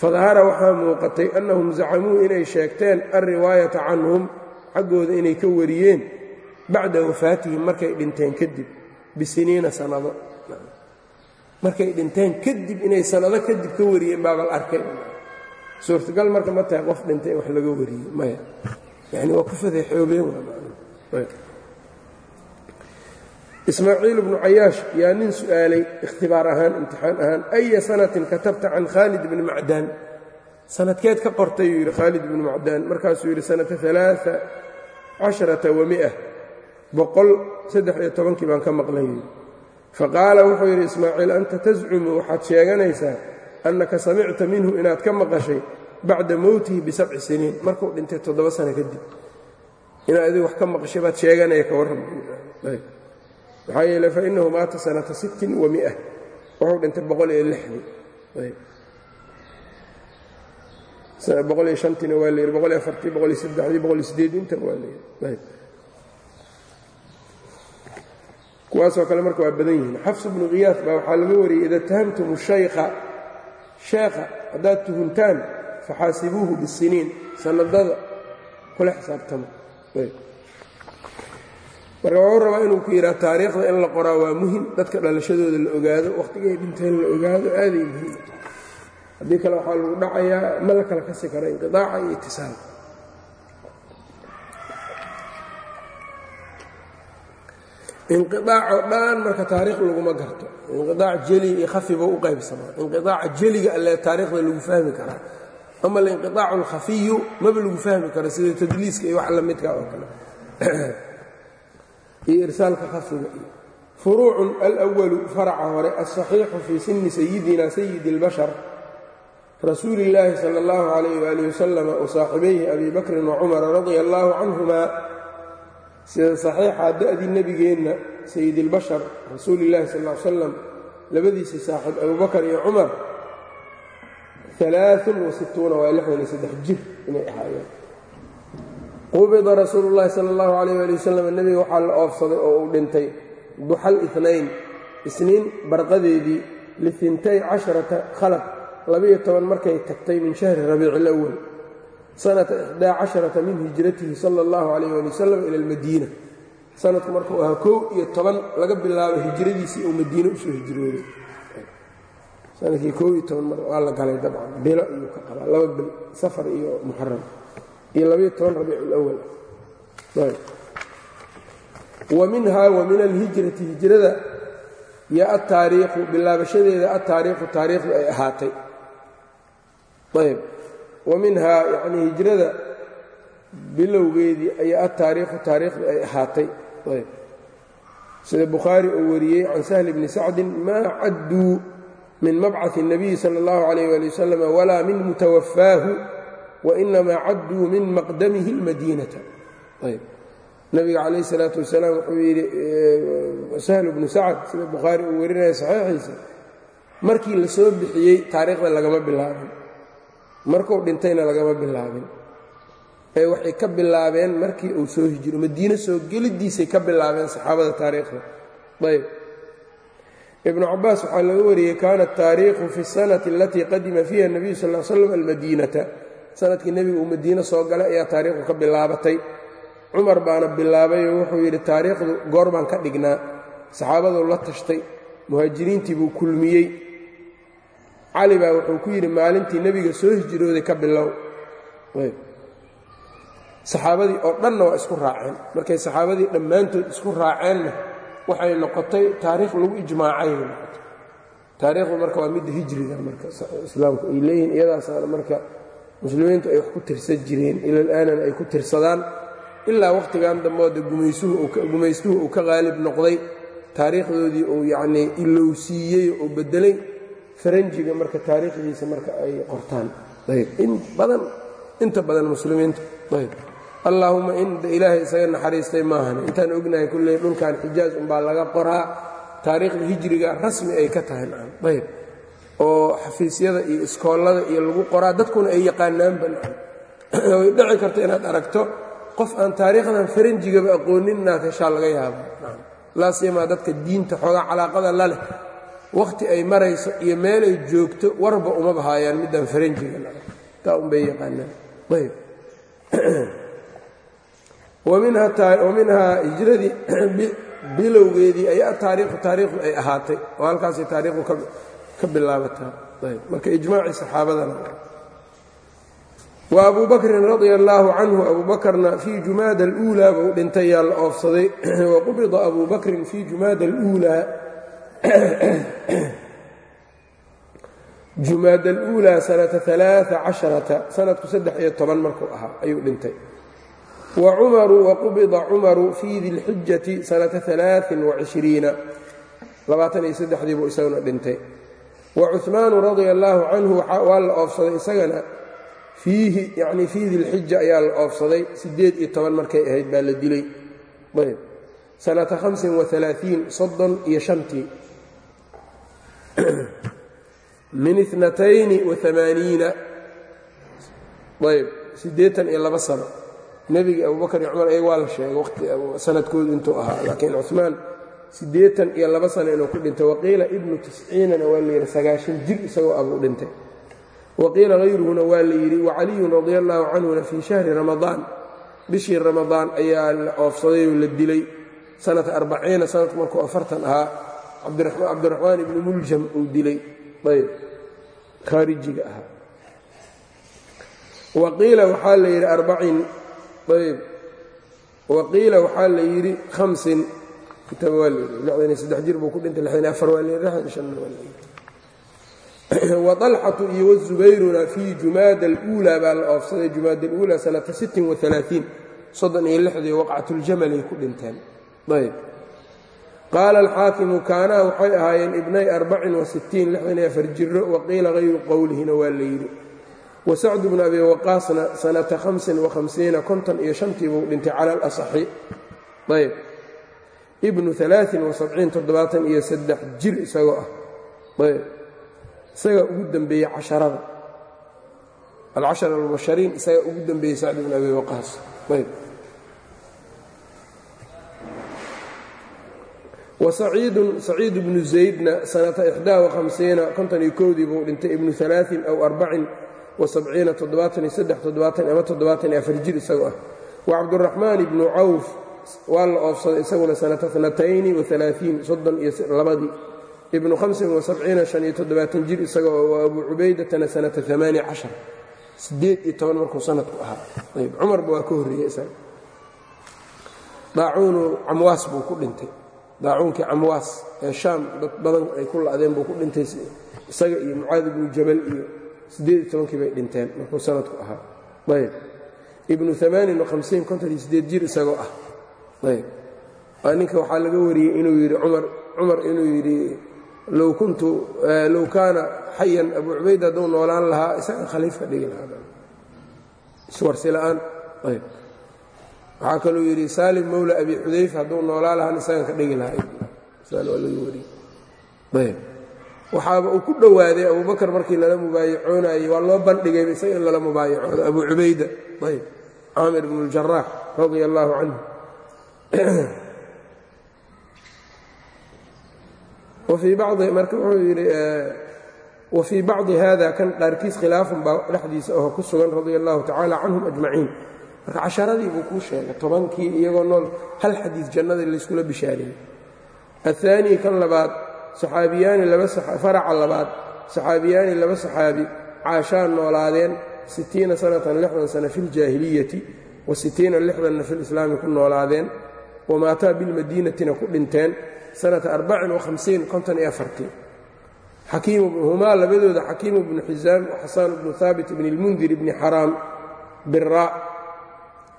Fadahara waxaa muuqatay annahum zacamuu inay sheegteen alriwaayata canhum xaggooda inay ka wariyeen bacda wafaatihim markay dhinteen kadib bisiniina sannado markay dhinteen kadib inay sanado kadib ka wariyeen baabal arkay. Suurtagal marka ma tahay qof dhintay in wax laga wariyey maya. Yani waa ku fadeexoobeen ismaaciil bnu cayaash yaa nin su'aalay ikhtibaar ahaan imtixaan ahaan aya sanatin katabta can khaalid bni macdaan sanadkeed ka qortay yuu yidhi khaalid bnu macdaan. Markaasuu yidhi sanata alaaa casharata wamia boqol saddex iyo tobankii baan ka maqlay. Yidhi wuxuu yidhi ismaaciil anta tascumu waxaad sheeganaysaa annaka samicta minhu inaad ka maqashay bacda mowtihi bisabci siniin. Markuu dhintay toddoba sano kadib inaad adigu wax ka maqashay baad sheeganaya ka warram maxaa yeele fainahu maata sanata sittin wa mia wuxuu dhintay boqol iyo lixdii boqol iyo shantiina waa layidhi boqol iyo afartii boqol iyo saddexdii boqol iyo sideedii intaba waa kuwaasoo kale marka waa badan yihiin. Xafs bnu khiyaas baa waxaa laga wariyey ida tahamtum shaykha sheekha haddaad tuhuntaan faxaasibuuhu bisiniin sanadada kula xisaabtama marka waxuu rabaa inuu ku yidhaha taariikhda in la qoraa waa muhiim dadka dhalashadooda la ogaado wakhtigay dhinteen la ogaado aaday muhiim haddii kale waxaa lagu dhacayaa ma la kala kasi karo inqiaaca iyo itisaalka inqiaac oo dhan marka taariikh laguma garto. Inqiaac jeli iyo khafiba u qaybsamaa inqiaaca jeliga alle taariikhda lagu fahmi karaa. Ama alinqiaacu alkhafiyu maba lagu fahmi karo sida tadliiska iyo wax la midka oo kale. [clears throat] Iyo irsaalka khafiga. Iyo furuucun alwalu faraca hore alsaxiixu fii sini sayidina sayidi اlbashar rasuuli اllaahi sala اllahu calayh waalih wasalam wasaaxibayhi abi bakrin wacumara radia allahu canhuma sida saxiixa da'dii nebigeenna sayidilbashar rasuuli illahi sal ll ly slam labadiisii saaxiib abubakar iyo cumar alaaun wasittuuna waa lixdan iyo saddex jir inay ahaayeen. Qubida rasuulu llahi sala allahu calayh waali wasalam nebiga waxaa la oofsaday oo uu dhintay duxal inayn isniin barqadeedii liintay casharata khalaq labiyo toban markay tagtay min shahri rabiici ilawal sanata ixdaa casharata min hijratihi sala allahu calayh ali wasalam ila almadiina. Sanadku markuu ahaa kow iyo toban laga bilaabo hijradiisii uu madiine u soo hijrooday. Sanadkii kow iyo toban mar waa la galay dabcan bilo iyuu ka qabaa laba bil safar iyo muxaram iyo labayo toban rabiicu lawal wa minha wa min alhijrati hijrada yo ataariikhu bilaabashadeeda ataariikhu taariikhdu ay ahaatay ayb wa minhaa yacnii hijrada bilowgeedii ayaa ataariikhu taariikhdu ay ahaatay ayb sida bukhaari uu wariyey can sahli bni sacdin maa cadduu min mabcaثi الnabiyi salى اllahu عalayh ali wasalam walaa min mutawafaahu wainamaa cadduu min maqdamihi اlmadiinata ayb nabiga calayh الsalaatu wasalaam wuxuu yidhi sahlu bnu sacd sida bukhaari uu warinaya saxiixiisa markii la soo bixiyey taariikhda lagama bilaabin markuu dhintayna lagama bilaabin. Ee waxay ka bilaabeen markii uu soo hijiro madiine soo geliddiisay ka bilaabeen saxaabada taariikhda. Ayb ibnu cabaas waxaa laga wariyey kaana taariikhu fi sanati alatii qadima fiiha nebiyu sal l slam almadiinata. Sanadkii nebiga uu madiine soo galay ayaa taariikhdu ka bilaabatay. Cumar baana bilaabayoo wuxuu yidhi taariikhdu goor baan ka dhignaa. Saxaabaduu la tashtay muhaajiriintii buu kulmiyey cali baa wuxuu ku yidhi maalintii nebiga soo hijrooday ka bilow. Saxaabadii oo dhanna waa isku raaceen. Markay saxaabadii dhammaantood isku raaceenna waxay noqotay taariikh lagu ijmaacay noqotay. Taariikhdu marka waa midda hijriga marka islaamku ay leeyihiin iyadaasaana marka muslimiintu ay wax ku tirsan jireen ilal-aanana ay ku tirsadaan ilaa wakhtigan dambooda gumaystuhu uu ka qaalib noqday taariikhdoodii uu yacnii ilowsiiyey oo beddelay faranjiga marka taariikhdiisa marka ay qortaan. In badan inta badan muslimiinta allaahumma inda ilaahay isaga naxariistay maahane intaan ognahay kulley dhulkan xijaaj umbaa laga qoraa. Taariikhda hijriga rasmi ay ka tahay ayb. Oo xafiisyada iyo iskoollada iyo lagu qoraa dadkuna ay yaqaanaanba [clears throat] way dhici karta inaad aragto qof aan taariikhdan faranjigaba aqoonin inaad heshaa laga yaaba laa siyamaa dadka diinta xoogaa calaaqada la leh wakhti ay marayso iyo meel ay joogto warba uma bahaayaan midaan faranjiga nacam taa unbay yaqaanaan. Ayb. [clears throat] Wa minhaa hijradii [clears throat] bilowgeedii ayaa taariikhu taariikhdu ay ahaatay oo halkaasay taariikhdu ka bilaabataa. Ayb. Marka ijmaacii saxaabadana. Wa abu bakrin radia allaahu canhu abu fii jumaada aluulaa buu dhintay yaa la oofsaday. [clears throat] Wa qubida abu bakrin fii jumaada aluulaa [coughs] jumaada aluulaa sanata alaaa casharata sanadku saddex iyo toban markuu ahaa ayuu dhintay. Wa cumaru waqubida cumaru fii dilxijati sanata alaain wacishriina labaatan iyo saddexdii buu isaguna dhintay. Wa cuhmaanu radia allaahu canhu waa la oofsaday isagana fiihi yacnii fii dilxija ayaa la oofsaday siddeed iyo toban markay ahayd baa la dilay. Ayb. Sanata hamsin waalaaiin soddon iyo shantii [clears throat] min inatayni waamaaniina ayb siddeetan iyo laba sano. Nebigi abubakar iyo cumar ayaga waa la sheegay waqti sanadkoodu intuu ahaa. Laakiin cumaan siddeetan iyo laba sano inuu ku dhintay. Waqiila ibnu tisciinana waa la yidhi sagaashan jir isagoo abuu dhintay. Waqiila hayruhuna waa la yidhi wacaliyun radia allaahu canhuna fii shahri ramadaan. Bishii ramadaan ayaa la oofsadayoo la dilay. Sanata arbaciina sanadku markuu afartan ahaa cabdiraxmaan ibni muljam uu dilay. Ayb. Khaarijiga ahaa. Waqiila waxaa la yidhi arbacin. Ayb. Waqiila waxaa la yidhi hamsin kitaba waa layidhi lixdan iyo saddex jir buu ku dhintay. Lixdan iyo afar waa layidhi lixdan iyo shanna waa layidhi waطalxatu iyo wazubayruna fii jumaada aluulaa baa la oofsaday. Jumaada aluulaa sanata sittin waalaaiin soddon iyo lixdii waqcatuljamalay ku dhinteen. Ayb qaala alxaakimu kaanaa waxay ahaayeen ibnay arbacin wasittiin lixdan iyo afar jiro waqiila hayru qowlihina waa la yidhi wasacdu bnu abi waqaasna sanata hamsin wahamsiina konton iyo shantii buu dhintay cala alasaxi ayb ibnu alaain wasabciin toddobaatan iyo saddex jir isagoo ah ayb isagaa ugu dembeeyey casharada alcashara albashariin isagaa ugu dembeeyey sacd bnu abi waqaas ayb wasaciidun saciid bnu zaydna sanata iyo kowdii buu dhintay ibnu alaain aw arbacin wasabciina toddobaatan iyo saddex toddobaatan ama toddobaatan iyo afar jir isagoo ah. Wa cabduraxmaan ibnu cawf waa la oofsaday isaguna sanata natayni waalaaiin soddon iyo labadii. Ibnu jir isagoo wa abuu cubaydatana sanata markuu sanadku ahaa. Cumarba waa ka horreeyey isaga. Daacuunu camwaas buu ku dhintay daacuunkii camwaas ee shaam dad badan ay ku la'deen buu ku dhintay isaga iyo mucaad ibnu jabal iyo siddeed iyo tobankii bay dhinteen markuu sanadku ahaa. Ayb. Ibnu amaanin hamsiin konton iyo siddeed jir isagoo ah. Ayb. Waa ninka waxaa laga wariyey inuu yidhi cumar cumar inuu yidhi low kuntu low kaana xayan abuu cubayd hadduu noolaan lahaa isagan khaliifka dhigi lahaa iswarsi ayb waxaa kaluu yidhi saalim mowla abi xudayfa hadduu noolaa lahaan isagan ka ayb. Waxaaba uu ku dhowaaday abubakar markii lala mubaayacoonayey waa loo bandhigayba isaga in lala mubaayacoodo abu cubayda. Ayb. Caamir bnu اljaraax radia allaahu canhu marka wuxuu yidhi wafii bacdi hada kan qaarkiis khilaafun baa dhexdiisa oo ku sugan radia allahu tacala canhum ajmaciin marka casharadii buu kuu sheegay tobankii iyagoo nool hal xadiis jannadii layskula bishaariyey aلثaanii kan labaad saxaabiyaani laba faraca labaad saxaabiyaani laba saxaabi caashaan noolaadeen sittiina sanatan lixdan sana fi اljaahiliyati wa sittiina lixdanna fi lislaami ku noolaadeen wamaataa bilmadiinatina ku dhinteen sanata arbacin wahamsiin konton iyo afartii humaa labadooda xakiimu bnu xisaam waxasaan bnu haabit bni اlmundir bni xaraam biraa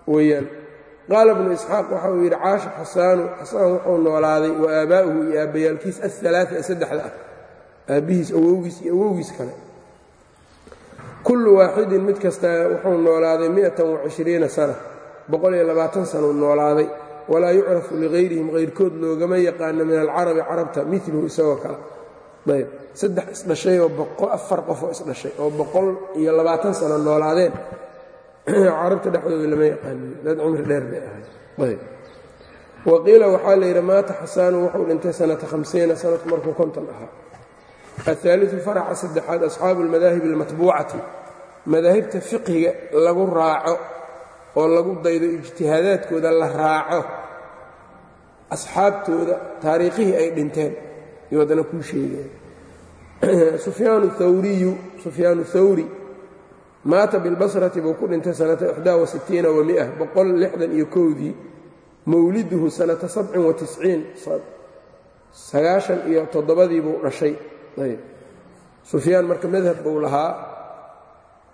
weeyaan. Qaala bnu isxaaq waxa uu yidhi caasha xasaanu xasaan wuxuu noolaaday wa aabaa'uhu iyo aabbayaalkiis aalaaa ee saddexda ah aabbihiis awowgiis iyo awowgiis kale. Kullu waaxidin mid kasta wuxuu noolaaday miatan wacishriina sana boqol-iyo labaatan sanuu noolaaday. Walaa yucrafu ligayrihim hayrkood loogama yaqaano min alcarabi carabta miluhu isagoo kale. Ayb saddex isdhashay oo afar qofoo isdhashay oo boqol iyo labaatan sano noolaadeen carabta dhexdooda lama yaqaanin dad cumri dheer bay ahay ayb. Waqiila waxaa la yidhi maata xasaanu wuxuu dhintay sanata hamsiina sanadku markuu konton ahaa. Ahaaliu faraca saddexaad asxaabu almadaahib almatbuucati. Madaahibta fiqhiga lagu raaco oo lagu daydo ijtihaadaadkooda la raaco. Asxaabtooda taariikhihii ay dhinteen iyo haddana kuu sheegaya [clears throat] sufyaan thawriyu sufyaanu thawri maata bilbasrati buu ku dhintay sanata ixdaa wasittiina wa mia boqol lixdan iyo kowdii mawliduhu sanata sabcin wa tisciin sagaashan iyo toddobadii buu dhashay. Sufyaan marka madhab buu lahaa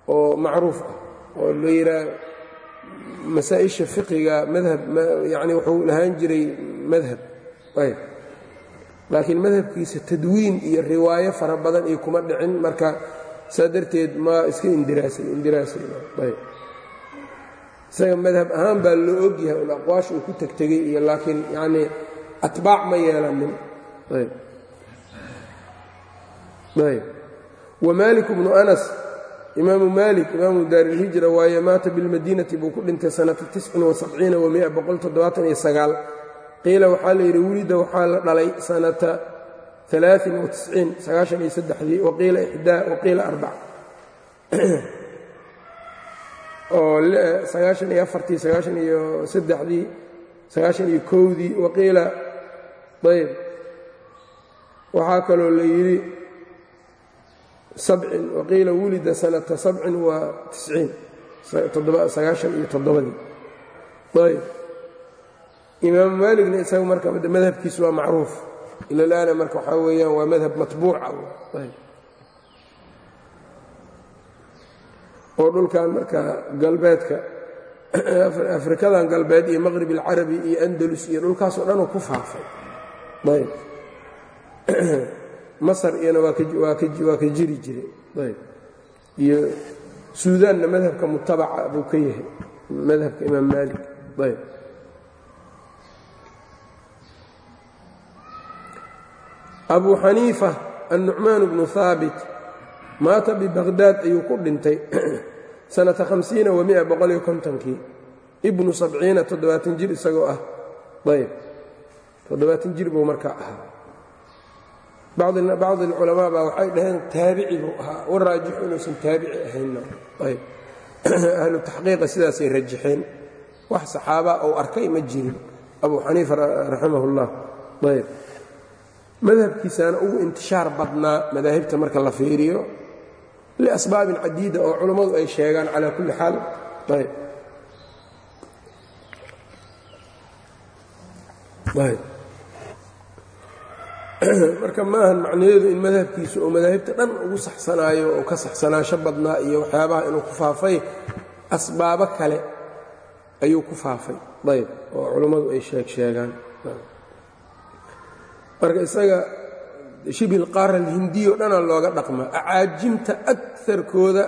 oo macruuf ah oo la yidhaah masaa-isha fiqiga madhab yacni wuxuu lahaan jiray madhab. Ayb. Laakiin madhabkiisa tadwiin iyo riwaayo fara badan iyo kuma dhicin marka saa darteed ma iska indiraasay indiraasay. Ayb. Isaga madhab ahaan baa loo ogyahay un aqwaasha uu ku tegtegey iyo laakiin yacnii atbaac ma yeelanin. Wamaalik bnu anas imaamu maalik imaamu daarilhijra waaye maata bilmadiinati buu ku dhintay sanata qiila waxaa la yidhi wulida waxaa la dhalay sanata aaaiin waqiila ixdaa waqiila arbac. Oo sagaashan iyo afartii sagaashan iyo saddexdii sagaashan iyo kowdii waqiila ayb waxaa kaloo la yidhi sabcin waqiila wulida sanata sabcin wa tisciin sagaashan iyo toddobadii. Ayb imaamu maaligna isaga marka madhabkiisu waa macruuf ila laana marka waxaa weeyaan waa madhab matbuuca ayb. oo dhulkan marka galbeedka afrikadan galbeed iyo maqrib alcarabi iyo andalus iyo dhulkaasoo dhanuu ku faafay. Ayb. [clears throat] Masar iyana waa ka jiri jiray ayb. Iyo suudaanna madhabka mutabaca buu ka yahay madhabka imaam maalik. Ayb abu xaniifa annucmaan bnu haabit maata bibaqhdaad ayuu ku dhintay [clears throat] sanata hamsiina wa mia boqoliyo kontonkii. Ibnu sabciina toddobaatan jir isagoo ah. Ayb toddobaatan jir buu markaa ahaa. Bacdi alculamaa baa waxay dhaheen taabici buu ahaa. Wa raajixu inuusan taabici ahaynna ayb [clears throat] ahlu taxqiiqa sidaasay rajaxeen wax saxaaba ou arkay ma jirin. Abu xaniifa raximah ayb madhabkiisaana ugu intishaar badnaa madaahibta marka la fiiriyo liasbaabin cadiida oo culammadu ay sheegaan calaa kulli xaal. Ayb. [clears throat] Marka maahan macnaheedu in madhabkiisu uu madaahibta dhan ugu saxsanaayo oo ka saxsanaansho badnaa iyo waxyaabaha inuu ku faafay asbaabo kale ayuu ku faafay. Ayb. Oo culammadu ay sheeg sheegaan marka isaga shibil qaara alhindiya o dhanaa looga dhaqmaa acaajimta akarkooda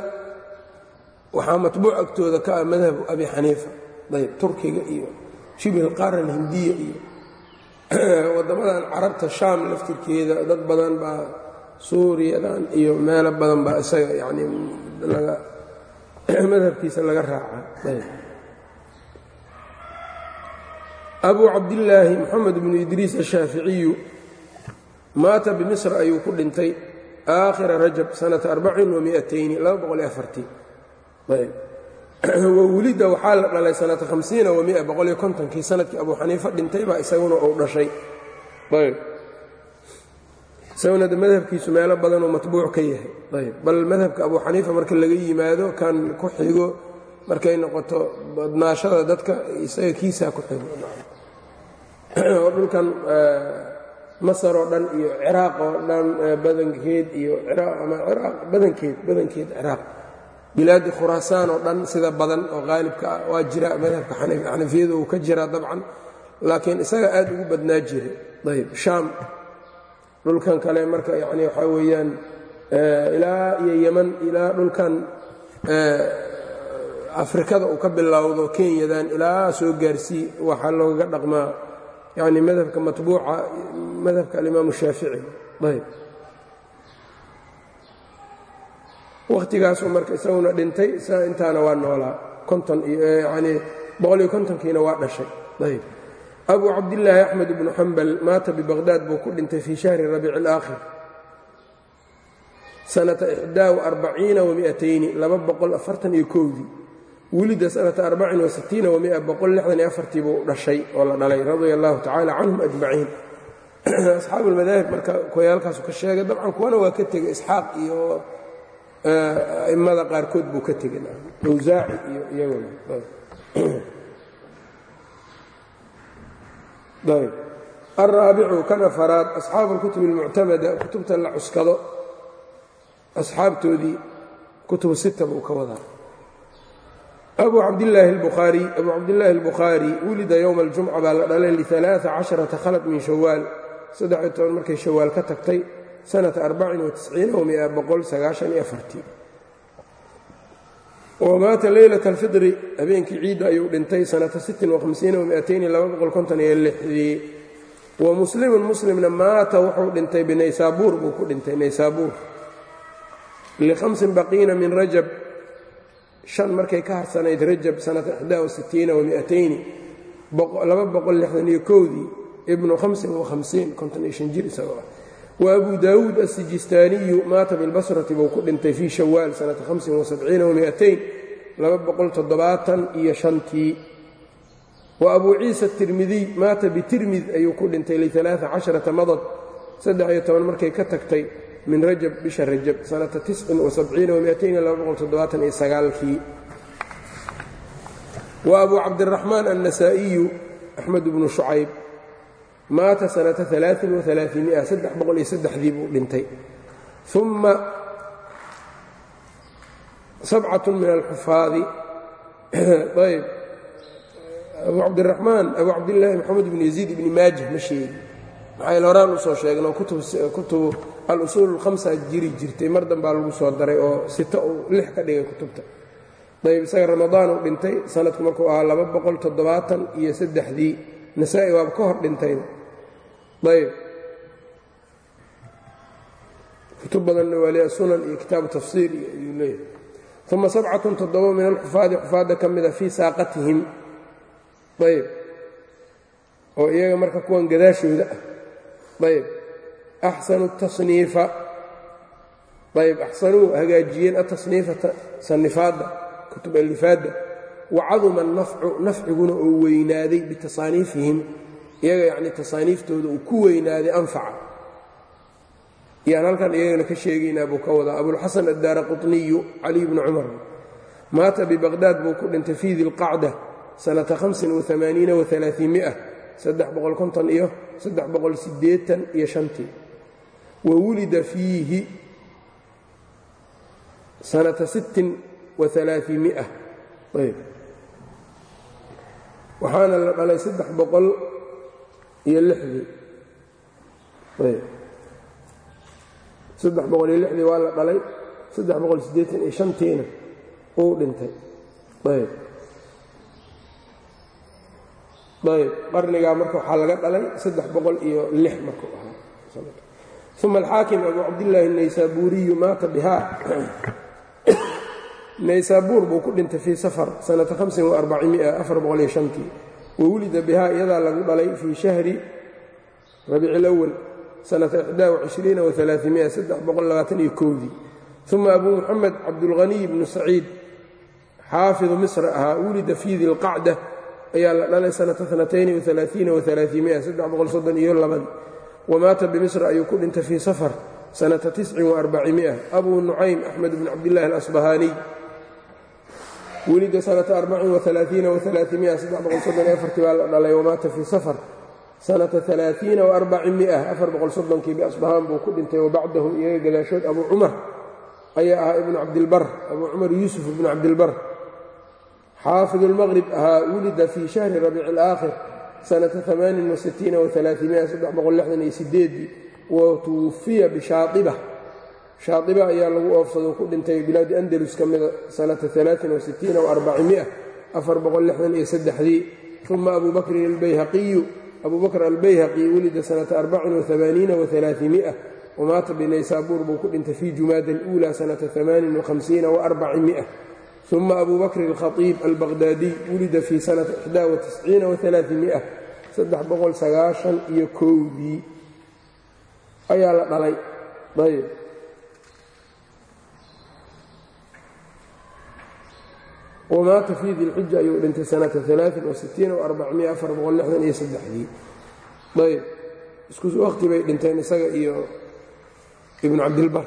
waxaa matbuuc agtooda ka ah madhabu abi xaniifa. Ayb turkiga iyo shibil qaara alhindiya iyo [clears throat] waddamadan carabta shaam laftirkeeda dad badan baa suuriyadan iyo meelo badan baa isaga yanii laga [clears throat] madhabkiisa laga raacaa. Abu cabdillaahi moxamed bnu idriis ashaaficiyu maata bimisr ayuu ku dhintay aakhira rajab sanata arbacin wamiatayni laba boqol iyo afartii. Ayb. [clears throat] Wa wulida waxaa la dhalay sanata kontonkii sannadkii abu xaniifa dhintay baa isaguna uu dhashay. Isaguna de madhabkiisu meelo badanuu matbuuc ka yahay. Ayb. Bal madhabka abu xaniifa marka laga yimaado kan ku xigo markay noqoto badnaashada dadka isaga kiisaa ku xigo. [clears throat] Oo dhulkan masar oo dhan iyo ciraaq oo dhan badankeed iyo ama badankeed badankeed ciraaq. Bilaadi khuraasaan oo dhan sida badan oo qaalibka ah waa jira madhabka xanafiyada uu ka jiraa dabcan laakiin isaga aad ugu badnaa jiray ayb shaam dhulkan kale marka yani waxaa weeyaan ilaa iyo yeman ilaa dhulkan afrikada uu ka bilowdo kenyadan ilaa soo gaarsii waxaa looga dhaqmaa yani madhabka matbuuca madhabka alimaamu shaafici. Ayb. Wakhtigaasuu marka isaguna dhintay sa intaana waa noolaa. Konton yani boqol iyo kontonkiina waa dhashay. Ayb. Abu cabdillaahi axmed ibnu xambal maata bibaqhdaad buu ku dhintay fii shahri rabiici alaakhir sanata ixdaa wa arbaciina wa miatayni laba boqol afartan iyo kowdii wulida sanata arbacin wasitiina wamia boqol lixdan iyo afartii buu dhashay oo la dhalay radia allahu tacaala canhum ajmaciin. [clears throat] Asxaabu almadaahib marka koyaalkaasu ka sheegay dabcan kuwana waa ka tegey isxaaq iyo a'immada qaarkood buu ka tegey awsaaci iyo iyaguna. Alraabicu kan afaraad asxaabu alkutub almuctamada kutubta la cuskado asxaabtoodii kutubu sita buu ka wadaa abu cabdillaahi اlbukhaari abu cabdillaahi albukhaari wulida yowma aljumca baa la dhalay lialaa casharata khalaq min shawaal saddex-iyo toban markay shawaal ka tagtay sanata arbacin watisciina wamia boqol sagaashan iyo afartii. Wamaata leylata alfidri habeenkii ciidda ayuu dhintay sanata sittin wahamsiina wamiatayni laba boqol konton iyo lixdii. Wa muslimun muslimna maata wuxuu dhintay binaysaabuur buu ku dhintay naysaabuur lihamsin baqiina min rajab shan markay ka harsanayd rajab sanata iyo kowdii ibnu ah. Wa abu daawuud asijistaaniyu maata bilbasrati buu ku dhintay fii shawaal sanata iyo shantii. Wa abuu ciisa atirmidiy maata bitirmid ayuu ku dhintay lialaaa casharata madad saddex iyo toban markay ka tagtay min rajab bisha rajab sanata sagaalkii wa abuu cabdiraxmaan annasaa'iyu axmed bnu shucayb maata sanata saddexdii buu dhintay. Uma sabcatun min alxufaadi [clears throat] ayb abu cabdiraxmaan abu cabdillaahi maxamed ibni yaziid ibni maajah ma sheegi. Maxayl horaan u soo sheegno kutubu al-usuul alhamsa jiri jirtay mar danbaa lagu soo daray oo sita uu lix ka dhigay kutubta. Ayb isaga ramadaan uu dhintay sanadku markuu ahaa laba boqol toddobaatan iyo saddexdii. Nasaa-i waaba ka hor dhintayba ayb kutub badanna waa leeya sunan iyo kitaabu tafsiir iyo ayuu leeyahay. Uma sabcatun toddoba min alxufaadi xufaadda ka mida fii saaqatihim. Ayb oo iyaga marka kuwan gadaashooda ah. Ayb axsanu tasniifa ayb axsanuu hagaajiyeen atasniifata sanifaadda kutub alifaadda wacaduma nafcu nafciguna uu weynaaday bitasaaniifihim iyaga yacni tasaaniiftooda uu ku weynaaday anfaca yaan halkan iyagana ka sheegaynaa buu ka wadaa abulxasan addaara quطniyu caliy bnu cumar maata bibaqhdaad buu ku dhintay fii dilqacda boqol konton iyo iyo shantii wa wulida fiihi sanata sittin waalaaiimia ayb. Waxaana la dhalay saddex boqol iyo lixdii. Ayb. Saddex boqol iyo lixdii waa la dhalay saddex boqol siddeetan iyo shantiina uu dhintay. Ayb. Ayb. Qarnigaa marka waxaa laga dhalay saddex boqol iyo lix markuu ahaa uma alxaakim abu cabdillaahi naysaabuuriyu maata bihaa naysaabuur buu ku dhintay fii safar sanata wa wulida bihaa iyadaa lagu dhalay fii shahri rabiici ilawal sanata kowdii uma abuu muxamed cabdulghaniy bnu saciid xaafidu misra ahaa wulida fii dilqacda ayaa la dhalay sanata iyo labadi wamaata bimisra ayuu ku dhintay fii safar sanata abuu nucaym axmed bn cabdillahi alasbahaaniy wulida sanata baa la dhalay wamaata fii safar sanata soddonkii biasbahaan buu ku dhintay wabacdahu iyaga gadaashood abuu cumar ayaa ahaa ibnu cabdilbar abuu cumar yuusuf ibnu cabdilbar xaafid اlmaqrib ahaa wulida fii shahri rabiici اlaakhir sanata wa tuwufiya bishaaiba shaaiba ayaa lagu oofsado ku dhintay bilaadi andalus ka mida sanata saddexdii uma abu bakrin albayhaqiyu abuu bakr albayhaqi wulida sanata wamaata binaysaabuur buu ku dhintay fii jumaada اluulى sanata uma abu bakr alkhaiib albaqhdaadiy wulida fii sanata iyo kowdii ayaa la dhalay ayb wamaata fii dilxija ayuu dhintay sanata aaaiiyo ayb isku waqti bay dhinteen isaga iyo ibnu cabdilbar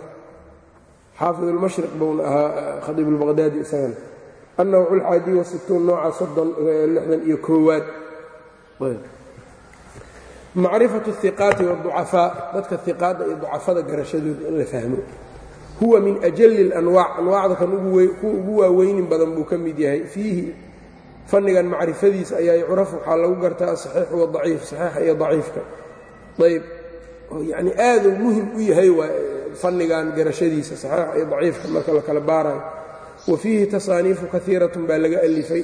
xaafid اlmashriq buuna ahaa khadiib اlbaqhdaadi isagana annawcu lxaadi wasituun nooca soddon lixdan iyo koowaad macrifatu اhiqaati wاducafaa dadka hiqaadda iyo ducafada garashadooda in la fahmo huwa min ajali اlanwaac anwaacda kan kuwa ugu waaweynin badan buu ka mid yahay fiihi fannigan macrifadiisa ayaa yucraf waxaa lagu gartaa asaxiixu wadaciif saxiixa iyo daciifka ayb yacni aaduu muhim u yahay waa fannigan garashadiisa saxiix iyo daciifka marka la baarayo. Wa fiihi tasaaniifu kaiiratun baa laga alifay.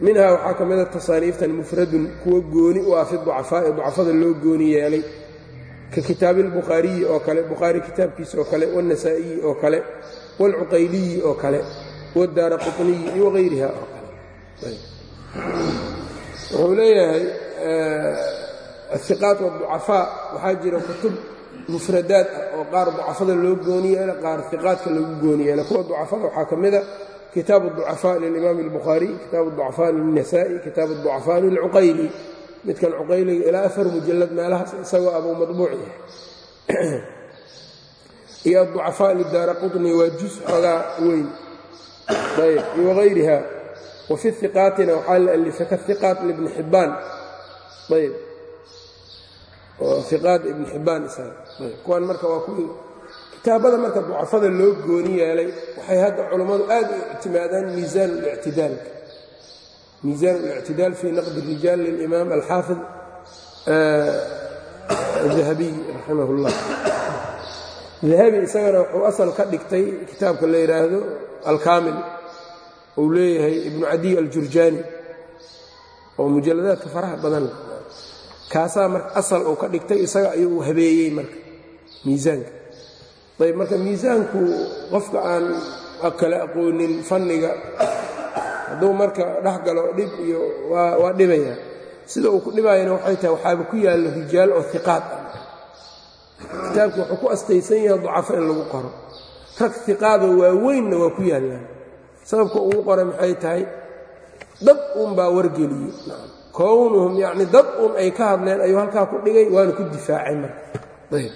Minhaa waxaa ka mida tasaaniiftan mufradun kuwa gooni u ah fi ducafaa'i ducafada loo gooni yeelay. Ka kitaabi albukhaariyi oo kale bukhaari kitaabkiisa oo kale wannasaa'iyi oo kale waalcuqayliyi oo kale wadaara quطniyi iyo wahayriha oo kale. Wuxuu leeyahay ahiqaat wducafaa waxaa jira kutub mufradaad ah oo qaar ducafada loo gooni yeela qaar iqaadka lagu gooni yeela kuwa ducafada waxaa ka mida kitaab الducafaa lilimaam الbukhaariي kitaab الducafaa lilnasa'i kitaab الducafaa lilcuqayli midkan cuqayliga ilaa afar mujalad meelahaas isagoo abuu madbuuc yahay [clears throat] iyo aducafaa lidaara quطni waa juz xoogaa weyn ayb iyo wغayriha wafi iqaatina waxaa la alifay kaiqaat libni xibbaan ayb oo iqaad ibn xibbaan kitaabada marka ducafada loo gooni yeelay waxay hadda culammadu aad u ictimaadaan miisaan lictidaalka miisaan اlictidaal fii naqdi rijaal lilimaam alxaafid dahabiy raximah اllah dahabi isagana wuxuu asal ka dhigtay kitaabka la yidhaahdo alkaamil. Uu leeyahay ibnu cadiy aljurjaani oo mujalladaadka faraha badan kaasaa marka asal uu ka dhigtay isaga ayuu habeeyey marka miisaanka. Ayb marka miisaanku qofka aan kala aqoonin fanniga hadduu marka dhex galo dhib iyo waa dhibaya. Sida uu ku dhibayana waxay tahay waxaaba ku yaalla rijaal oo iqaad ah. Kitaabku wuxuu ku astaysan yahay dacafo in lagu qoro. Rag iqaadoo waaweynna waa ku yaallaan. Sababka ugu qoray maxay tahay? Dad uunbaa wargeliyey kownuhum yacni dad uun ay ka hadleen ayuu halkaa ku dhigay waana ku difaacay marka. Ayb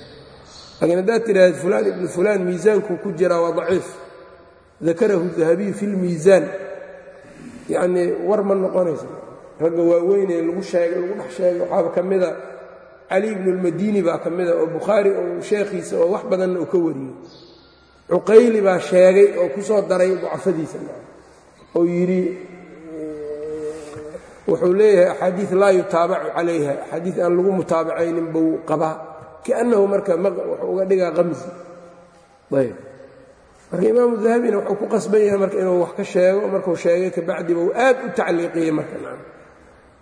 laakiin haddaad tidhaahd fulaan ibnu fulaan miisaankuu ku jiraa waa daciif. Dakarahu dahabiyu fi lmiisaan yacnii war ma noqonaysa ragga waaweynee lagu sheegay lagu dhex sheegay waxaaba ka mida cali ibnu lmadiini baa ka mida oo bukhaari oo sheekhiisa oo wax badanna uu ka wariyey. Cuqayli baa sheegay oo ku soo daray ducafadiisa. Oo yidhi wuxuu leeyahay axaadiid laa yutaabacu calayha axaadiid aan lagu mutaabacaynin buu qabaa. Kiannahu marka wuxuu uga dhigaa qamsi ayb. Marka imaamu dahabina wuxuu ku qasban yahay marka inuu wax ka sheego markuu sheegay kabacdiba uu aad u tacliiqiyey marka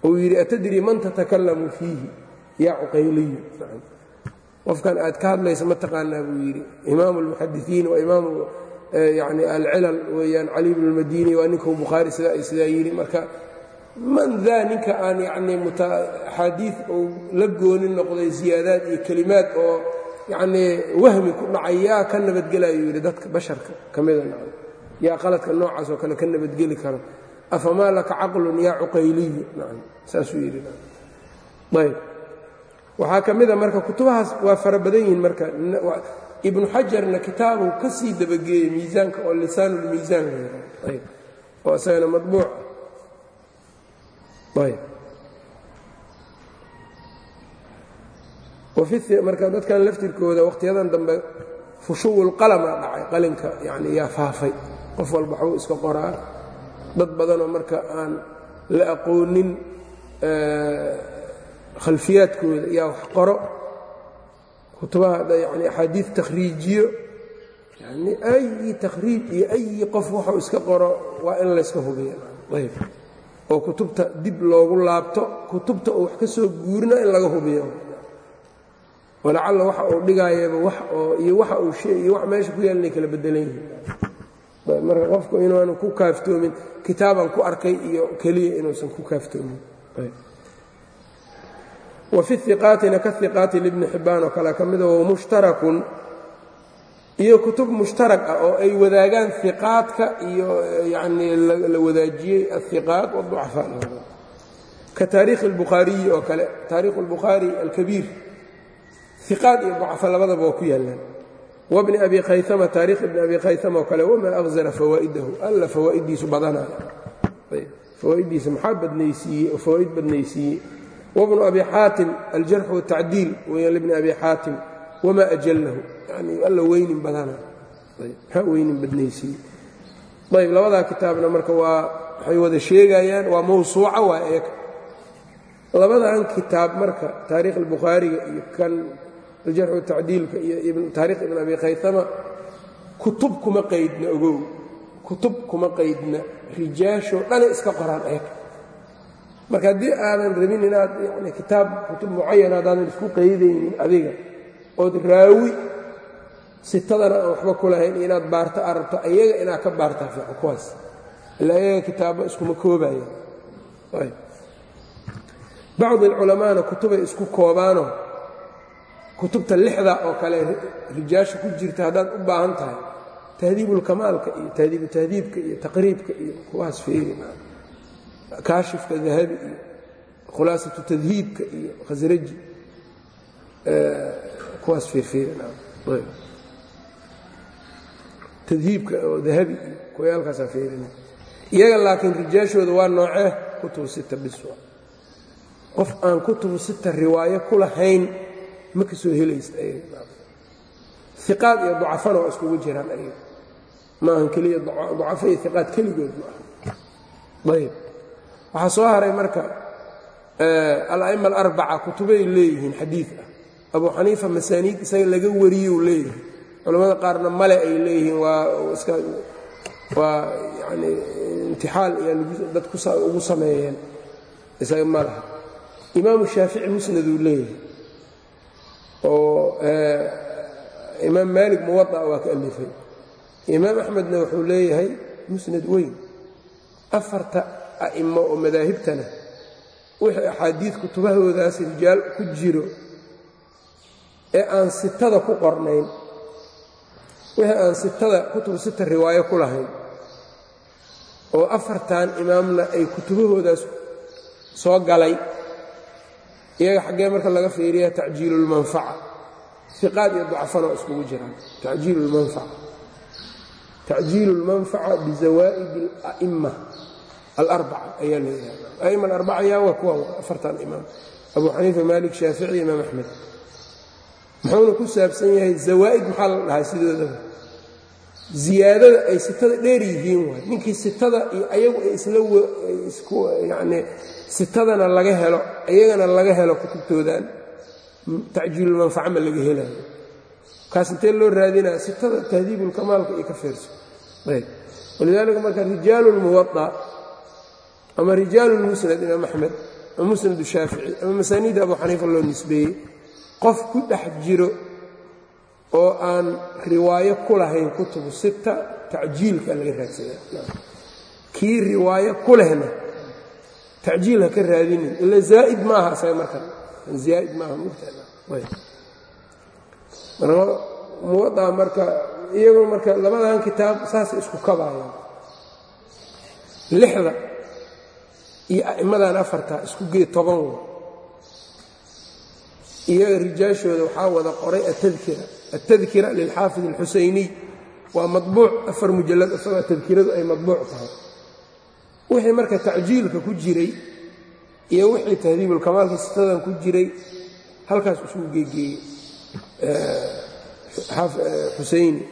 uu yidhi atadrii man tatakallamu fiihi yaa cuqayliyu qofkan aad ka hadlaysa ma taqaanaa buu yidhi. Imaamu almuxadisiin waa imaamu yani alcilal weeyaan cali bnu lmadiini waa ninkuu bukhaari sidaa yidhi. Marka man daa ninka aan yacnii axaadiid uu la gooni noqday siyaadaad iyo kelimaad oo yacnii wahmi ku dhacay yaa ka nabadgelayuu yidhi dadka basharka ka mida nacam yaa qaladka noocaas oo kale ka nabadgeli karo afamaa laka caqlun yaa cuqayliyu nacam saasuu yidhi. Ayb. Waxaa ka mida marka kutubahaas waa fara badan yihiin marka. Ibnu xajarna kitaabuu ka sii dabageeyey miisaanka oo lisaanulmiisaan ayb. Oo isagana madbuuc. ayb marka dadkan laftirkooda wakhtiyadan dambe fushuwulqalama dhacay qalinka yani yaa faafay. Qof walba waxbuu iska qoraa dad badanoo marka aan la aqoonin khalfiyaadkooda yaa wax qoro. Kutubaha yani axaadiid takhriijiyo yani ayi takhriij iyo ayi qof waxuu iska qoro waa in layska hubiya ayb oo kutubta dib loogu laabto kutubta oo wax ka soo guurina in laga hubiyo. Walacalla waxa uu dhigaayaba wax oo iyo waxa uu iyo wax meesha ku yaal kala bedelan yihiin marka qofku inuanu ku kaaftoomin kitaabaan ku arkay iyo keliya inuusan ku kaaftoomin. Wa fi iqaatina ka iqaati libni xibbaan oo kale ka mida wamushtarakun iyo kutub mushtarag ah oo ay wadaagaan iqaadka iyo yanii la wadaajiyey aلhiqaat wالضucafaa ka taariikhi اlbukhaariyi oo kale taarikhu اlbukhaari alkabiir iqaad iyo ducafa labadaba waa ku yaallaan wbni abi khayama taarikh ibni abi khayama oo kale wamaa akhzara fawaa'idahu alla fawaaiddiisu badanaya fawaaiddiisa maxaa badnaysiiyey oo fawaa'id badnaysiiyey wabnu abi xaatim aljarx wاtacdiil weeyaan libni abi xaatim wamaa ajallahu yani alla weynin badanaya maxaa weynin badnaysiiyey ayb labadaa kitaabna marka waa waxay wada sheegayaan waa mawsuuca waa eeg labadan kitaab marka taarikh albukhaariga iyo kan aljarxu tacdiilka iyo taarikh ibn abi khayama kutub kuma qaydna ogow kutub kuma qaydna rijaashoo dhana iska qoraan eeg marka haddii aadan rabin inaad yani kitaab kutub mucayan haddaadan isku qaydaynin adiga ood raawi sitadana aan waxba ku lahayn inaad baarto aad rabto ayaga inaad ka baartaa fiican kuwaas. Ila ayaga kitaabba iskuma koobaya bacdi alculamaana kutubay isku koobaanoo kutubta lixda oo kale rijaasha ku jirta haddaad u baahan tahay. Tahdiibulkamaalka iyo tahdiibu iyo taqriibka iyo kuwaas feeri kaashifka dahabi iyo khulaasatu tadhiibka iyo khasraji kuwaas feerfeeri tadhiibka oo dahabi iyo feerina iyaga laakiin rijaashooda waa noocee? Kutubu biswa. Qof aan kutubu sita riwaayo ku lahayn ma ka soo helaysa iqaad iyo ducafana waa iskugu jiraan ayaga maahan keliya ducafa iyo iqaad keligood ma aha ayb waxaa soo haray marka ala'ima alarbaca kutubay leeyihiin xadiid ah abu xaniifa masaaniid isaga laga wariyou leeyahay. Culamada qaarna male ay leeyihiin waa yani imtixaal iyo dad ugu sameeyeen. Isaga ma laha. Imaamu shaafici musnaduu leeyahay oo imaam maalik muwaطa waa ka alifay. Imaam axmedna wuxuu leeyahay musnad weyn. Afarta a'imo oo madaahibtana wixii axaadiid kutubahoodaas rijaal ku jiro ee aan sitada ku qornayn wixii aan sitada kutubu sita riwaayo ku lahayn oo afartan imaamna ay kutubahoodaas soo galay iyaga xaggee marka laga fiiriya tacjiilulmanfaca iqaad iyo dacfanoo iskugu jiraan tajiilmanfaca tacjiilu lmanfaca bizawaa'id alarbaca ayaa la yidhahdaa. A'imma alarbaca yaa waa kuwa afartan imaam. Abu xaniifa maalik shaafici imaam axmed muxuuna ku saabsan yahay zawaa'id maxaa la dhahaa sidoodaba ziyaadada ay sitada dheer yihiin waay. Ninkii sitada iyo ayagu ay isla yacnii sitadana laga helo iyagana laga helo kutubtoodan tacjiilulmanfaca ma laga helayo. Kaas intee loo raadinaya sitada tahdiibulkamaalka iyo ka feerso ayb. Walidaalika marka rijaalu ama rijaalu imaam axmed ama musnad shaafici ama masaaniidda abu xaniifa loo nisbeeyey qof ku dhex jiro oo aan riwaayo ku lahayn kutubu sita tacjiilka laga raadsadaa kii riwaayo ku lehna tacjiil ha ka raadinin. Ila zaa'id maaha asaga markan. Zaa'id maaha murtala muwadaa marka iyagoo marka labadan kitaab saasay isku kabaayaan lixda iyo a'immadan afarta isku gee toban iyaga rijaashooda waxaa wada qoray atadkira lilxaafid alxusayniy waa maطbuuc afar mujallad isagoo tadkiradu ay maطbuuc tahay. Wixii marka tacjiilka ku jiray iyo wixii tahdiibulkamaalka sitadan ku jiray halkaas isugu geegeeyey xusayni.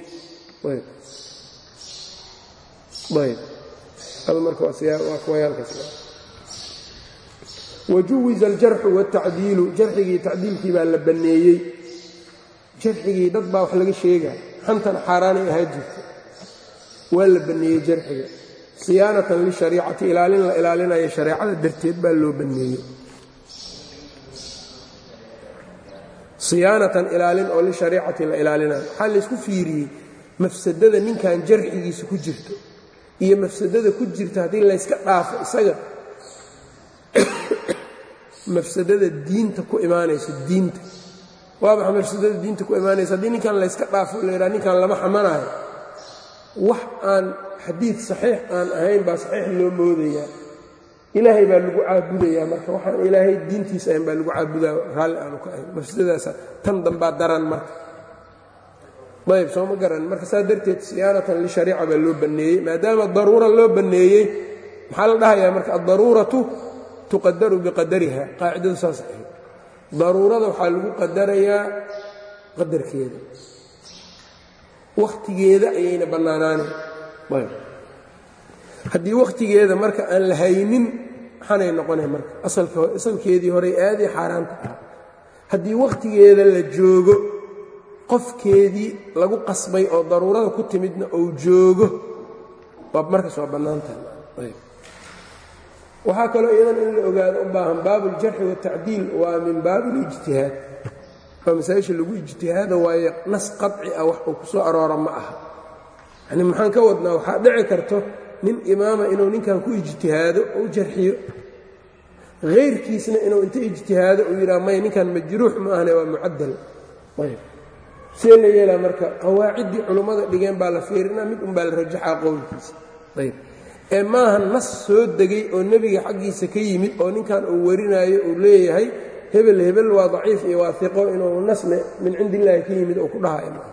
Ayb marka waa kuwayaalkaas wajuwiza aljarxu wاtacdiilu jarxigii tacdiilkii baa la banneeyey jarxigii dad baa wax laga sheegaa xantana xaaraanay ahaa jirta waa la banneeyey jarxiga siyaanatan lishariicati ilaalin la ilaalinayo shareecada darteed baa loo banneeyey siyaanatan ilaalin oo lishariicati la ilaalinayo waxaa laysku fiiriyey mafsadada ninkan jarxigiisa ku jirto iyo mafsadada ku jirta haddii layska dhaafo isaga mafsadada diinta ku imaanayso diinta. Waa maxa mafsadada diinta ku imaanaysa haddii ninkan layska dhaafo la yidhaha ninkan lama xamanaayo wax aan xadiid saxiix aan ahayn baa saxiix loo moodayaa. Ilaahay baa lagu caabudayaa marka waxaan ilaahay diintiisa ahayn baa lagu caabudaa raalli aanu ka ahayn. Mafsadadaasa tan dambaa daran marka. Ayb soo ma garan. Marka saa darteed siyaanatan lishariica baa loo banneeyey. Maadaama daruura loo banneeyey maxaa la dhahayaa marka? Addaruuratu tuqadaru biqadariha qaacidadu saas ahayd daruurada waxaa lagu qadarayaa qadarkeeda. Wakhtigeeda ayayna bannaanaanayn ayb. Haddii wakhtigeeda marka aan la haynin maxaanay noqonay marka. Asalkeedii horey aaday xaaraanta ah haddii wakhtigeeda la joogo qofkeedii lagu qasbay oo daruurada ku timidna uu joogo waa markaas waa bannaantahay waxaa kaloo iyadan in la ogaado u baahan baabuuljarxi watacdiil waa min baabilijtihaad waa masaa-isha lagu ijtihaado waayo nas qaci ah wax uu ku soo aroora ma aha. Yani maxaan ka wadnaa waxaa dhici karto nin imaama inuu ninkan ku ijtihaado ou jarxiyo. Hayrkiisna inuu inta ijtihaado uu yidhaha maya ninkan majruux ma ahne waa mucadal ayb see la yeelaa marka qawaaciddii culummada dhigeen baa la fiirinaa mid unbaa la rajaxaa qowlkiisa. Ayb ee maaha nas soo degay oo nebiga xaggiisa ka yimid oo ninkan uu warinaayo uu leeyahay hebel hebel waa daciif iyo waahiqo inuu nasne min cindi illaahi ka yimid oo ku dhahayo maaha.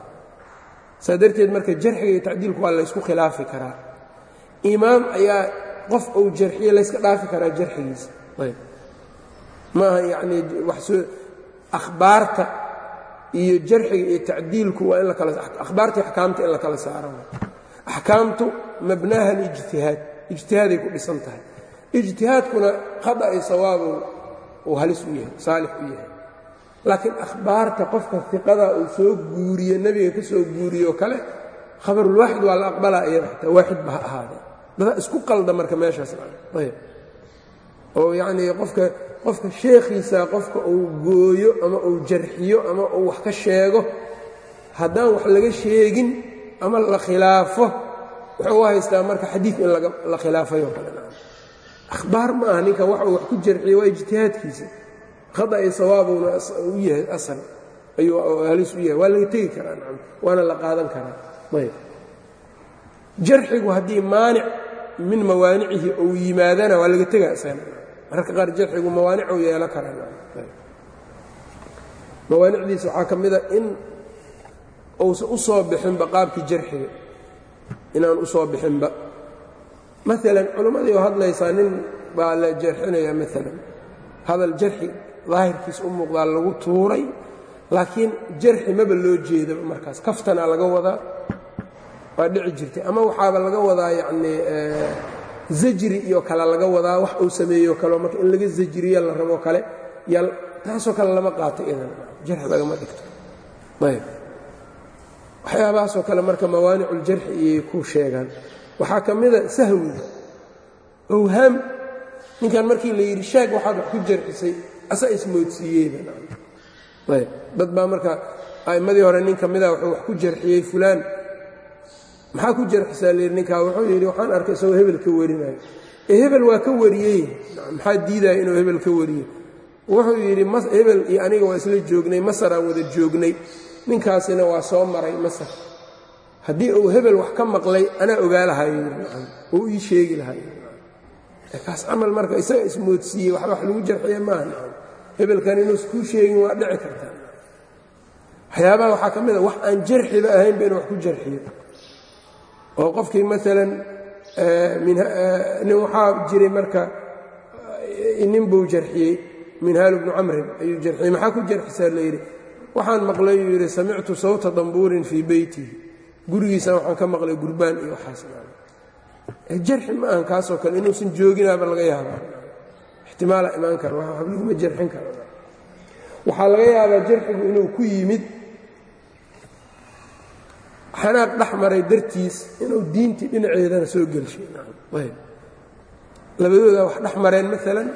Saa darteed marka jarxiga iyo tacdiilku waa laysku khilaafi karaa. Imaam ayaa qof uu jarxiye layska dhaafi karaa jarxigiisa. Ayb. Maaha yacnii waxsoo akhbaarta iyo jarxiga iyo tacdiilku waa in la kala akhbaartii axkaamta in la kala saaro axkaamtu mabnaaha alijtihaad ijtihaaday ku dhisan tahay. Ijtihaadkuna khada iyo sawaabu uu halis u yahay saalix u yahay. Laakiin akhbaarta qofka iqada uu soo guuriyo nebiga ka soo guuriyo kale khabarulwaaxid waa la aqbalaa iyada xataa waaxid ba ha ahaadee dadaa isku qalda marka meeshaas ayb oo yacnii qofka qofka sheekhiisa qofka uu gooyo ama uu jarxiyo ama uu wax ka sheego haddaan wax laga sheegin ama la khilaafo wuxuu u haystaa marka xadiid in la khilaafay oo kale. Akhbaar ma aha ninkan waxa uu wax ku jarxiyo waa ijtihaadkiisa. Khada iyo sawaabuna u yahay asal ayuu halis u yahay. Waa laga tegi karaa nacam waana la qaadan karaa. Ayb. Jarxigu haddii maanic min mawaanicihi uu yimaadana waa laga tegaa isagana mararka qaar jarxigu mawaanicuu yeelo karaa mawaanicdiisa waxaa ka mida in uusan u soo bixinba qaabkii jarxiga inaan u soo bixinba. Maalan culimmadii oo hadlaysaa nin baa la jarxinayaa maalan hadal jarxi daahirkiisa u muuqdaa lagu tuuray laakiin jarxi maba loo jeedaba markaas. Kaftanaa laga wadaa waa dhici jirtay. Ama waxaaba laga wadaa yacnii zajri iyo kale laga wadaa wax uu sameeyo kaleo marka in laga zajriya la rabo kale taasoo kale lama qaato idan. Jarxi lagama dhigto. Ayb waxyaabahaasoo kale marka mawaaniculjarxi iyay ku sheegaan. Waxaa ka mida sahwiga owhaam ninkan markii la yidhi shaag waxaad wax ku jarxisay asaa ismoodsiiyeyba ayb dad baa marka a'immadii hore nin ka mida wuxuu wax ku jarxiyey fulaan. Maxaa ku jarxisaa? layidhi ninkaa wuxuu yidhi waxaan arkay isagoo hebel ka warinayo ee hebel waa ka wariyey? Maxaa diidaya inuu hebel ka wariyo wuxuu yidhi hebel iyo aniga waa isla joognay masaraan wada joognay ninkaasina waa soo maray masar haddii uu hebel wax ka maqlay anaa ogaa lahayo oo ii sheegi lahayo kaas camal marka isaga ismoodsiiyey waxba wax lagu jarxiye maaha hebelkan inuus kuu sheegin waa dhici kartaa waxyaabaha waxaa ka mid a wax aan jarxiba ahaynba inuu wax ku jarxiyo. Oo qofkii maalan nin waxaa jiray marka nin buu jarxiyey minhaal bnu camrin ayuu jarxiyey. Maxaa ku jarxisaa layidhi waxaan maqlay uu yidhi samictu sawta dambuurin fii beytihi. Gurigiisana waxaan ka maqlay gurbaan iyo waxaas jarxi ma ahan kaasoo kale inuusan jooginaaba laga yaabaa. Ixtimaala imaan kara waxba laguma jarxin karo. Waxaa laga yaabaa jarxigu inuu ku yimid xanaaq dhex maray dartiis inuu diintii dhinaceedana soo gelshay. Labadoodaa wax dhex mareen maalan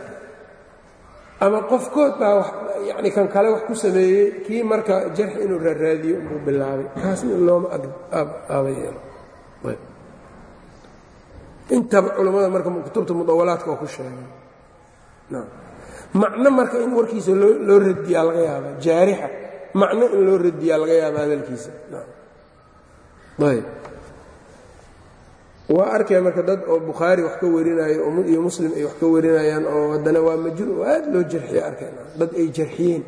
ama qofkood baa yani kan kale wax ku sameeyey kii marka jarxi inuu raaraadiyo inbuu bilaabay. Kaasna looma aaba yeelo. Intaba culammada marka kutubta mudawalaadka oo ku sheegay. Macno marka in warkiisa loo radiyaa laga yaaba jaarixa. Macno in loo radiyaa laga yaaba hadalkiisa. Ayb waa arkaya marka dad oo bukhaari wax ka warinayo iyo muslim ay wax ka warinayaan oo haddana waa majruur aad loo jarxiya arkayna dad ay jarxiyeen.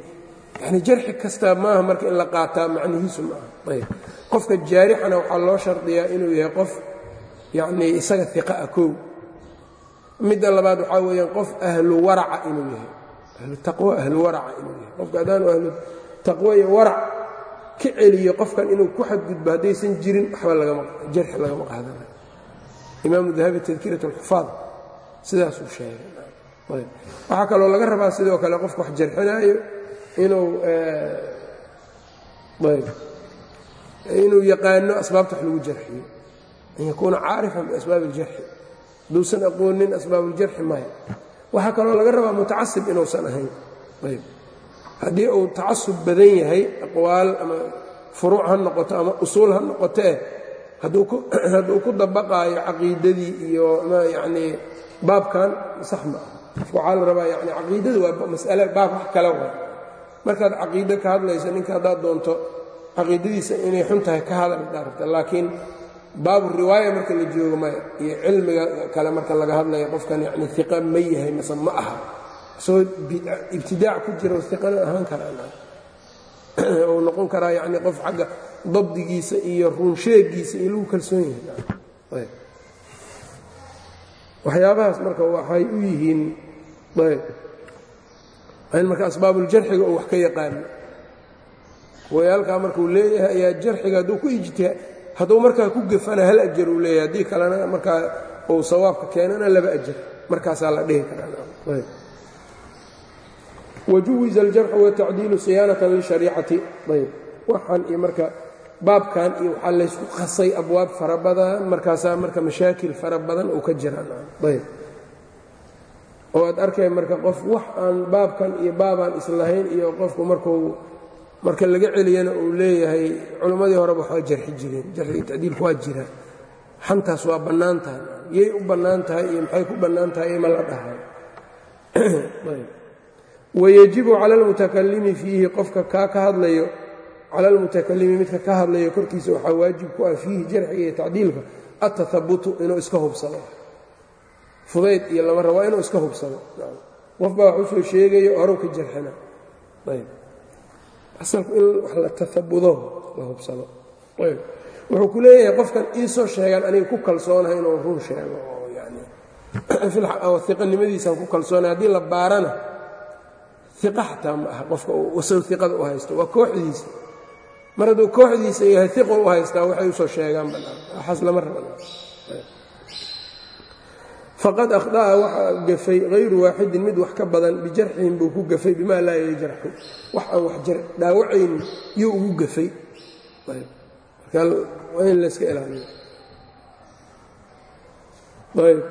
Yani jarxi kastaa maaha marka in la qaataa macnihiisu maaha ayb. Qofka jaarixana waxaa loo shardiyaa inuu yahay qof yacnii isaga iqa ah kow. Midda labaad waxaa weeyaan qof ahlu waraca inuu yahay. Ahlu taqwo ahlu waraca inuu yahay. Qofka haddaanu ahlu taqwo iyo warac ka celiyo qofkan inuu ku xadgudbo haddaysan jirin waxba lagama jarxi lagama qaadanayo imaamu dahabi tadkirat alxufaad sidaasuu sheegay. Waxaa kaloo laga rabaa sidoo kale qofka wax jarxinaayo inuu inuu yaqaano asbaabta wax lagu jarxiyo. An yakuuna caarifan biasbaab اljarxi haduusan aqoonin asbaab اljarxi maya waxaa kaloo laga rabaa mutacasib inuusan ahayn. Ayb. Haddii uu tacasub badan yahay aqwaal ama furuuc ha noqoto ama usuul ha noqotee [clears throat] hadduu ku dabaqaayo caqiidadii iyo yanii baabkan sax ma ah waxaa la rabaa yani caqiidadu waa masale baab wax kale wa markaad caqiido ka hadlayso ninka haddaad doonto caqiidadiisa inay xun tahay ka hadal haddaad rabta. Laakiin baabu riwaaya marka la joogo maya iyo cilmiga kale marka laga hadlayo qofkan yani iqa ma yahay mase ma aha. Soo ibtidaac ku jira iqana ahaan karaa [clears throat] noqon karaa yani qof xagga dabdigiisa iyo ruunsheegiisa iyo lagu kalsoon yahay. Waxyaabahaas marka waxay u yihiin in marka asbaabuljarxiga uu wax ka yaqaano wayaalkaa markuu leeyahay ayaa jarxiga hadduu ku ijtihaa hadduu markaa ku gafana hal ajar uu leeyahay haddii kalena markaa uu sawaabka keenana laba ajar markaasaa la dhihi karaa. Wajuwiza aljarxu watacdiilu siyaanatan lishariicati ayb. Waxaan iyo marka baabkan iyo waxaa laysku qasay abwaab fara badan markaasaa marka mashaakil fara badan uu ka jiraan. Ayb. Oo aad arkay marka qof wax aan baabkan iyo baabaan islahayn iyo qofku markuu marka laga celiyana uu leeyahay culimmadii horeba waxaa jarxi jireen jarxiga tacdiilku waa jira. Xantaas waa bannaan tahay. Yay u bannaan tahay iyo maxay ku bannaan tahay ima la dhahay. Wayajibu cala almutakalimi fiihi qofka kaa ka hadlayo cala almutakalimi midka ka hadlayo korkiisa waxaa waajib ku ah fiihi jarxiga iyo tacdiilka atahabutu inuu iska hubsado. Fudayd iyo lama rabaa inuu iska hubsado. Qof baa wax u soo sheegayo horow ka jarxina. Asalku in wax la tahabudo la hubsado. Ayb. Wuxuu ku leeyahay qofkan iisoo sheegaan aniga ku kalsoonahay inuu run sheego [clears throat] oo yani iqanimadiisaan ku kalsoonahay haddii la baarana iqa xataa ma aha qofka wasaw iqada u haysto waa kooxdiisa mar hadduu kooxdiisa yahay iqo u haystaa waxay u soo sheegaan waxaas lama raban faqad akhda'a waxaa gafay hayru waaxidin mid wax ka badan bijarxihim buu ku gafay bimaa laa yajraxu wax aan wax dhaawacayn yuu ugu gafay waa in layska ilaaliyo. Ayb.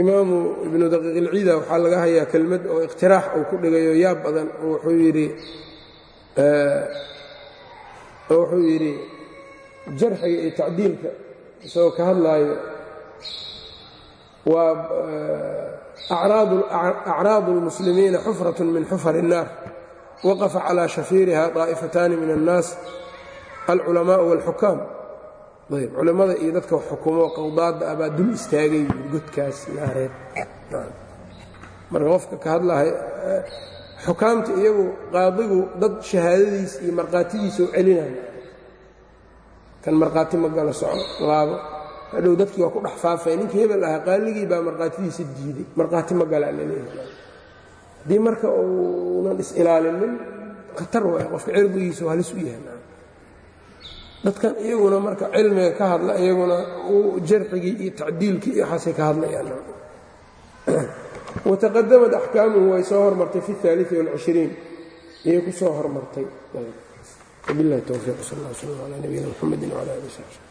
Imaamu ibnu daqiiq ilciida waxaa laga hayaa kelmad oo ikhtiraax uu ku dhigayo yaab badan wuxuu yidhi wuxuu yidhi jarxiga iyo tacdiilka isagoo ka hadlaayo waa acraadu اlmuslimiina xufraة min xufar الnaar waqafa calى shafiiriha طaa'ifataani min الnaas alculamaء wاlxukaam ayb culimmada iyo dadka xukumo qowdaadda ah baa dul istaagay godkaas naareed marka qofka ka hadlahay xukaamta iyagu qaadigu dad shahaadadiis iyo markhaatidiisa u celinaya kan markhaati ma galo soco laabo. Hadhow dadkii waa ku dhex faafay ninkii hebel ahaa qaaligii baa markhaatidiisa diiday. Markhaati ma galaa la leeyahay haddii marka uunan is-ilaalinin khatar waay. Qofka cirdigiisa halis u yahay. Dadkan iyaguna marka cilmiga ka hadla iyaguna jarxigii iyo tacdiilkii iyo waxaasay ka hadlayaan wataqadamad axkaamuhu way soo hormartay fi اaali wاlcishriin iyay ku soo hormartay wabilahi towfiiq sal اl slm alى nabiyina mxamedi wclى ali sabi